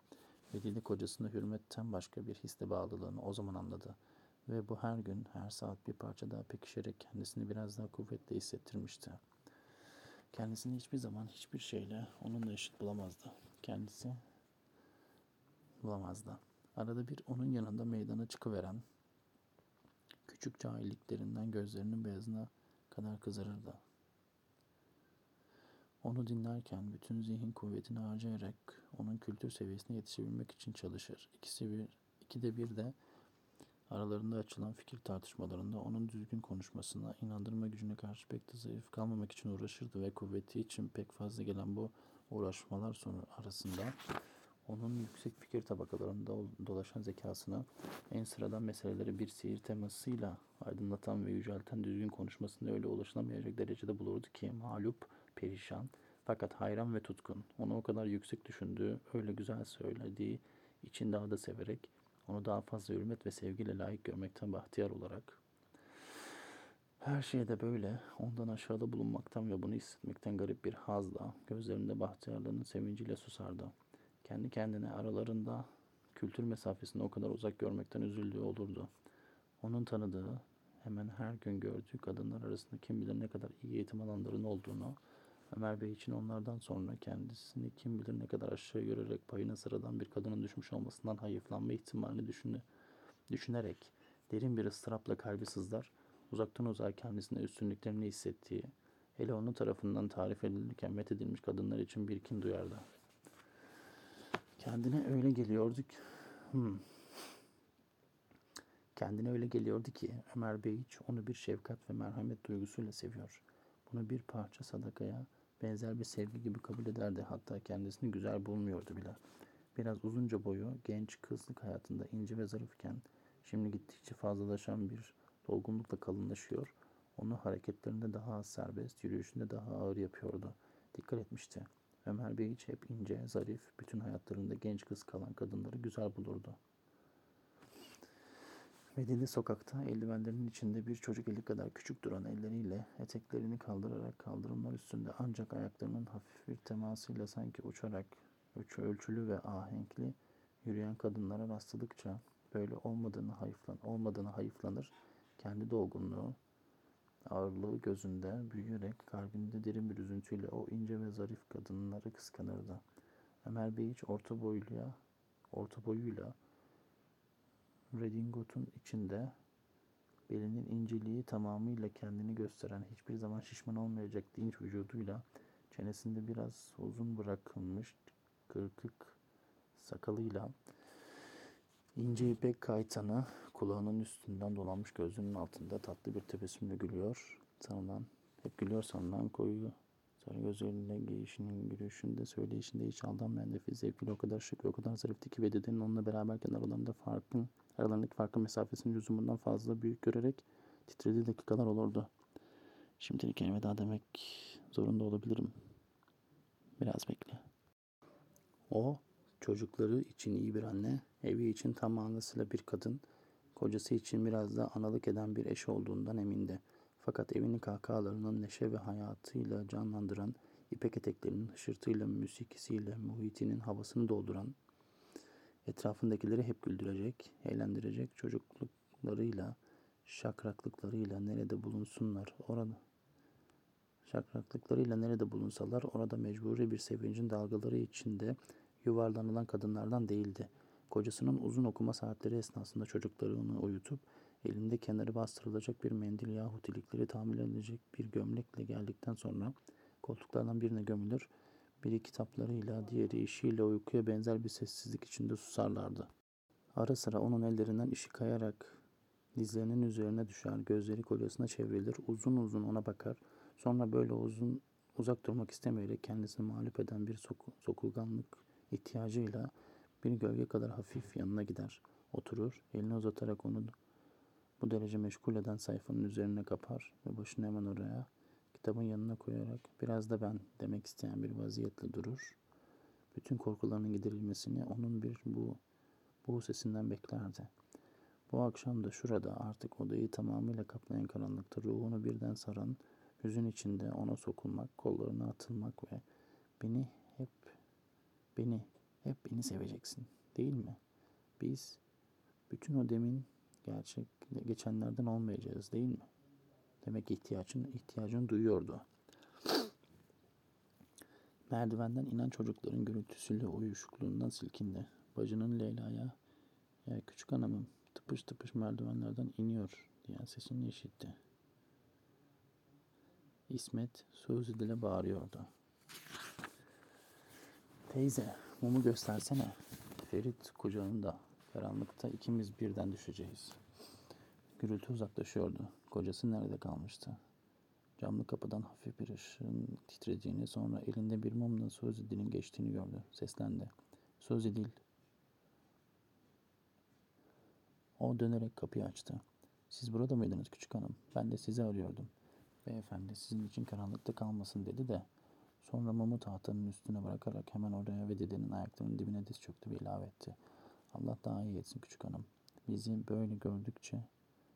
Vedide kocasına hürmetten başka bir hisle bağlılığını o zaman anladı. Ve bu her gün, her saat bir parça daha pekişerek kendisini biraz daha kuvvetli hissettirmişti. Kendisini hiçbir zaman hiçbir şeyle onunla eşit bulamazdı. Kendisi bulamazdı. Arada bir onun yanında meydana çıkıveren küçük cahilliklerinden gözlerinin beyazına kadar kızarırdı. Onu dinlerken bütün zihin kuvvetini harcayarak onun kültür seviyesine yetişebilmek için çalışır. İkisi bir, ikide bir de aralarında açılan fikir tartışmalarında onun düzgün konuşmasına, inandırma gücüne karşı pek de zayıf kalmamak için uğraşırdı ve kuvveti için pek fazla gelen bu uğraşmalar sonu arasında onun yüksek fikir tabakalarında dolaşan zekasını en sıradan meseleleri bir sihir temasıyla aydınlatan ve yücelten düzgün konuşmasında öyle ulaşılamayacak derecede bulurdu ki mağlup, perişan fakat hayran ve tutkun. Onu o kadar yüksek düşündüğü, öyle güzel söylediği için daha da severek onu daha fazla hürmet ve sevgiyle layık görmekten bahtiyar olarak her şeyde böyle ondan aşağıda bulunmaktan ve bunu hissetmekten garip bir hazla gözlerinde bahtiyarlığının sevinciyle susardı. Kendi kendine aralarında kültür mesafesini o kadar uzak görmekten üzüldüğü olurdu. Onun tanıdığı, hemen her gün gördüğü kadınlar arasında kim bilir ne kadar iyi eğitim alanların olduğunu, Ömer Bey için onlardan sonra kendisini kim bilir ne kadar aşağı görerek payına sıradan bir kadının düşmüş olmasından hayıflanma ihtimalini düşünü, düşünerek derin bir ıstırapla kalbi sızlar, uzaktan uzağa kendisine üstünlüklerini hissettiği, hele onun tarafından tarif edilirken methedilmiş kadınlar için bir kin duyardı. Kendine öyle geliyordu ki, hmm. Kendine öyle geliyordu ki Ömer Bey hiç onu bir şefkat ve merhamet duygusuyla seviyor. Bunu bir parça sadakaya benzer bir sevgi gibi kabul ederdi. Hatta kendisini güzel bulmuyordu bile. Biraz uzunca boyu genç kızlık hayatında ince ve zarifken şimdi gittikçe fazlalaşan bir dolgunlukla kalınlaşıyor. Onu hareketlerinde daha az serbest, yürüyüşünde daha ağır yapıyordu. Dikkat etmişti. Ömer Bey hiç hep ince, zarif, bütün hayatlarında genç kız kalan kadınları güzel bulurdu. Medine sokakta eldivenlerinin içinde bir çocuk eli kadar küçük duran elleriyle eteklerini kaldırarak kaldırımlar üstünde ancak ayaklarının hafif bir temasıyla sanki uçarak ölçü ölçülü ve ahenkli yürüyen kadınlara rastladıkça böyle olmadığını hayıflan olmadığını hayıflanır. Kendi dolgunluğu, ağırlığı gözünde büyüyerek kalbinde derin bir üzüntüyle o ince ve zarif kadınları kıskanırdı. Ömer Bey hiç orta boyluya, orta boyuyla redingotun içinde belinin inceliği tamamıyla kendini gösteren hiçbir zaman şişman olmayacak dinç vücuduyla çenesinde biraz uzun bırakılmış kırkık sakalıyla ince ipek kaytanı kulağının üstünden dolanmış gözünün altında tatlı bir tebessümle gülüyor. Sanılan, hep gülüyor sanılan koyu sarı gözleriyle giyişinin, yürüyüşünde, söyleyişinde hiç aldanmayan nefis zevkiyle o kadar şık o kadar zarifti ki ve onunla beraberken aralarında farkın Aralarındaki farkın mesafesini lüzumundan fazla büyük görerek titrediği dakikalar olurdu. Şimdilik elveda demek zorunda olabilirim. Biraz bekle. O, çocukları için iyi bir anne, evi için tam manasıyla bir kadın, kocası için biraz da analık eden bir eş olduğundan emindi. Fakat evini kahkahalarının neşe ve hayatıyla canlandıran, ipek eteklerinin hışırtıyla, müzikisiyle, muhitinin havasını dolduran, Etrafındakileri hep güldürecek, eğlendirecek çocukluklarıyla, şakraklıklarıyla nerede bulunsunlar orada. Şakraklıklarıyla nerede bulunsalar orada mecburi bir sevincin dalgaları içinde yuvarlanılan kadınlardan değildi. Kocasının uzun okuma saatleri esnasında çocuklarını uyutup elinde kenarı bastırılacak bir mendil yahut ilikleri tamir edilecek bir gömlekle geldikten sonra koltuklardan birine gömülür, Biri kitaplarıyla, diğeri işiyle uykuya benzer bir sessizlik içinde susarlardı. Ara sıra onun ellerinden işi kayarak dizlerinin üzerine düşer, gözleri kocasına çevrilir, uzun uzun ona bakar. Sonra böyle uzun uzak durmak istemeyerek kendisini mağlup eden bir soku, sokulganlık ihtiyacıyla bir gölge kadar hafif yanına gider. Oturur, elini uzatarak onu bu derece meşgul eden sayfanın üzerine kapar ve başını hemen oraya kitabın yanına koyarak biraz da ben demek isteyen bir vaziyetle durur. Bütün korkularının giderilmesini onun bir bu bu sesinden beklerdi. Bu akşam da şurada artık odayı tamamıyla kaplayan karanlıkta ruhunu birden saran hüzün içinde ona sokulmak, kollarına atılmak ve beni hep beni hep beni seveceksin değil mi? Biz bütün o demin gerçek geçenlerden olmayacağız değil mi? Demek ihtiyacını ihtiyacını duyuyordu. Merdivenden inen çocukların gürültüsüyle uyuşukluğundan silkindi. Bacının Leyla'ya ya küçük hanımım tıpış tıpış merdivenlerden iniyor diyen sesini işitti. İsmet Suzi dile bağırıyordu. Teyze mumu göstersene. Ferit kucağında. Karanlıkta ikimiz birden düşeceğiz. Gürültü uzaklaşıyordu. Kocası nerede kalmıştı? Camlı kapıdan hafif bir ışığın titrediğini sonra elinde bir mumla Suzi dilin geçtiğini gördü. Seslendi. Dil. O dönerek kapıyı açtı. Siz burada mıydınız küçük hanım? Ben de sizi arıyordum. Beyefendi sizin için karanlıkta kalmasın dedi de sonra mumu tahtanın üstüne bırakarak hemen oraya ve dedenin ayaklarının dibine diz çöktü ve ilave etti. Allah daha iyi etsin küçük hanım. Bizi böyle gördükçe,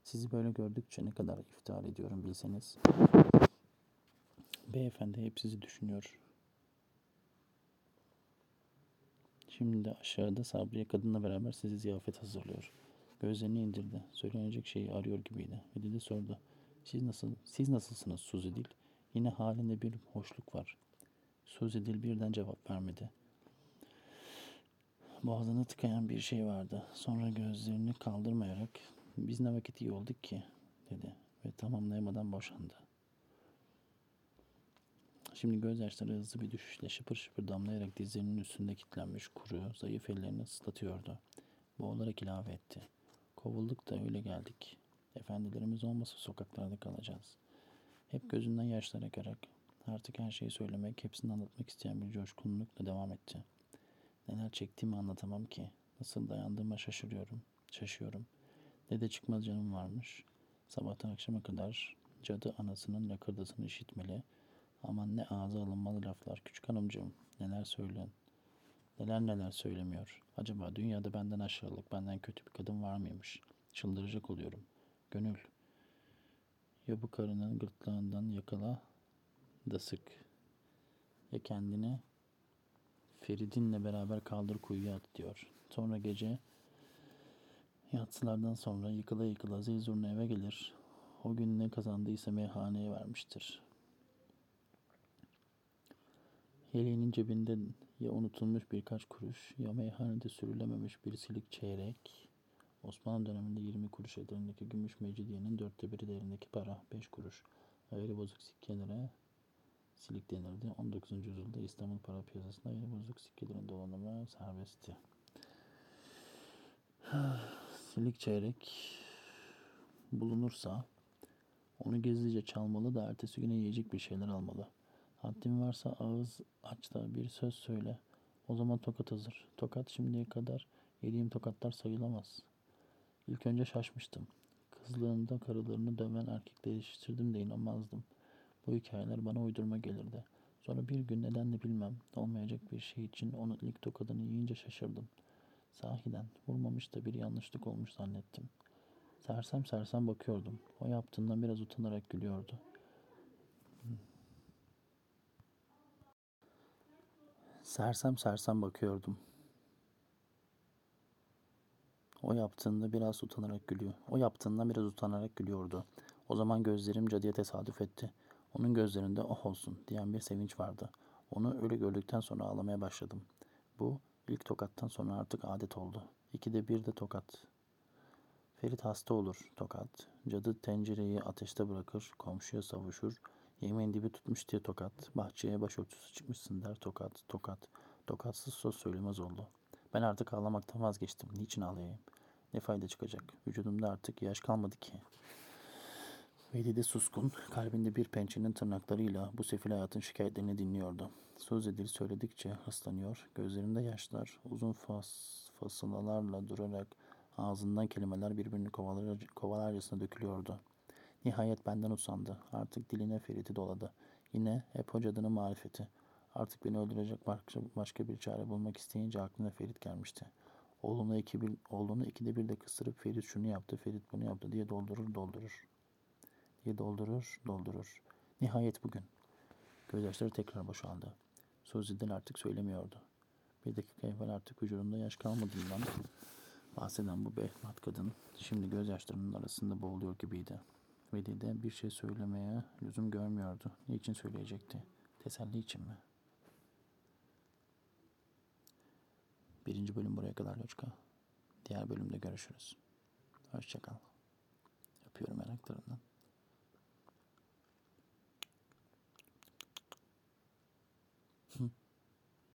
sizi böyle gördükçe ne kadar iftihar ediyorum bilseniz. Beyefendi hep sizi düşünüyor. Şimdi de aşağıda Sabriye kadınla beraber sizi ziyafet hazırlıyor. Gözlerini indirdi. Söylenecek şeyi arıyor gibiydi. Ve dedi sordu. Siz nasıl, siz nasılsınız Suzi Dil? Yine halinde bir hoşluk var. Suzi Dil birden cevap vermedi. Boğazını tıkayan bir şey vardı. Sonra gözlerini kaldırmayarak biz ne vakit iyi olduk ki dedi ve tamamlayamadan boşandı. Şimdi gözyaşları hızlı bir düşüşle şıpır şıpır damlayarak dizlerinin üstünde kilitlenmiş kuru, zayıf ellerini ıslatıyordu. Boğularak ilave etti. Kovulduk da öyle geldik. Efendilerimiz olmasa sokaklarda kalacağız. Hep gözünden yaşlar akarak artık her şeyi söylemek, hepsini anlatmak isteyen bir coşkunlukla devam etti. Neler çektiğimi anlatamam ki. Nasıl dayandığıma şaşırıyorum. Şaşıyorum. Dede çıkmaz canım varmış. Sabahtan akşama kadar cadı anasının lakırdasını işitmeli. Aman ne ağza alınmalı laflar küçük hanımcığım. Neler söyleyen. Neler neler söylemiyor. Acaba dünyada benden aşağılık, benden kötü bir kadın var mıymış? Çıldıracak oluyorum. Gönül. Ya bu karının gırtlağından yakala da sık. Ya kendini Feridin'le beraber kaldır kuyuya at diyor. Sonra gece yatsılardan sonra yıkıla yıkıla zeyzurna eve gelir. O gün ne kazandıysa meyhaneye vermiştir. Yeleğinin cebinde ya unutulmuş birkaç kuruş ya meyhanede sürülememiş bir silik çeyrek. Osmanlı döneminde 20 kuruş ederindeki gümüş mecidiyenin dörtte biri değerindeki para 5 kuruş. Ayrı bozuk sikkelere silik denirdi. 19. yüzyılda İstanbul para piyasasında ayrı bozuk sikkelerin dolanımı serbestti. (sighs) Silik çeyrek bulunursa onu gizlice çalmalı da ertesi güne yiyecek bir şeyler almalı. Haddin varsa ağız aç da bir söz söyle. O zaman tokat hazır. Tokat şimdiye kadar yediğim tokatlar sayılamaz. İlk önce şaşmıştım. Kızlığında karılarını döven erkekle yetiştirdim de inanmazdım. Bu hikayeler bana uydurma gelirdi. Sonra bir gün neden de bilmem olmayacak bir şey için onun ilk tokadını yiyince şaşırdım. Sahiden vurmamış da bir yanlışlık olmuş zannettim. Sersem sersem bakıyordum. O yaptığından biraz utanarak gülüyordu. Sersem sersem bakıyordum. O yaptığında biraz utanarak gülüyor. O yaptığından biraz utanarak gülüyordu. O zaman gözlerim cadıya tesadüf etti. Onun gözlerinde oh olsun diyen bir sevinç vardı. Onu öyle gördükten sonra ağlamaya başladım. Bu ilk tokattan sonra artık adet oldu. İkide bir de tokat. Ferit hasta olur tokat. Cadı tencereyi ateşte bırakır, komşuya savuşur. Yemeğin dibi tutmuş diye tokat. Bahçeye başörtüsü çıkmışsın der tokat. Tokat. Tokatsız söz söylemez oldu. Ben artık ağlamaktan vazgeçtim. Niçin ağlayayım? Ne fayda çıkacak? Vücudumda artık yaş kalmadı ki. Veli de suskun, kalbinde bir pençenin tırnaklarıyla bu sefil hayatın şikayetlerini dinliyordu. Söz edil söyledikçe hıslanıyor, gözlerinde yaşlar uzun fas, fasılalarla durarak ağzından kelimeler birbirini kovalar, kovalarcasına dökülüyordu. Nihayet benden usandı. Artık diline feriti doladı. Yine hep o marifeti. Artık beni öldürecek başka, başka bir çare bulmak isteyince aklına Ferit gelmişti. Oğlunu, iki bir, oğlunu ikide bir de kıstırıp Ferit şunu yaptı, Ferit bunu yaptı diye doldurur doldurur diye doldurur, doldurur. Nihayet bugün. Gözyaşları tekrar boşaldı. Sözüden artık söylemiyordu. Bir dakika evvel artık vücudunda yaş kalmadığından bahseden bu behmat kadın şimdi gözyaşlarının arasında boğuluyor gibiydi. Veli de bir şey söylemeye lüzum görmüyordu. Niçin söyleyecekti? Teselli için mi? Birinci bölüm buraya kadar Loçka. Diğer bölümde görüşürüz. Hoşçakal. Öpüyorum yanaklarından.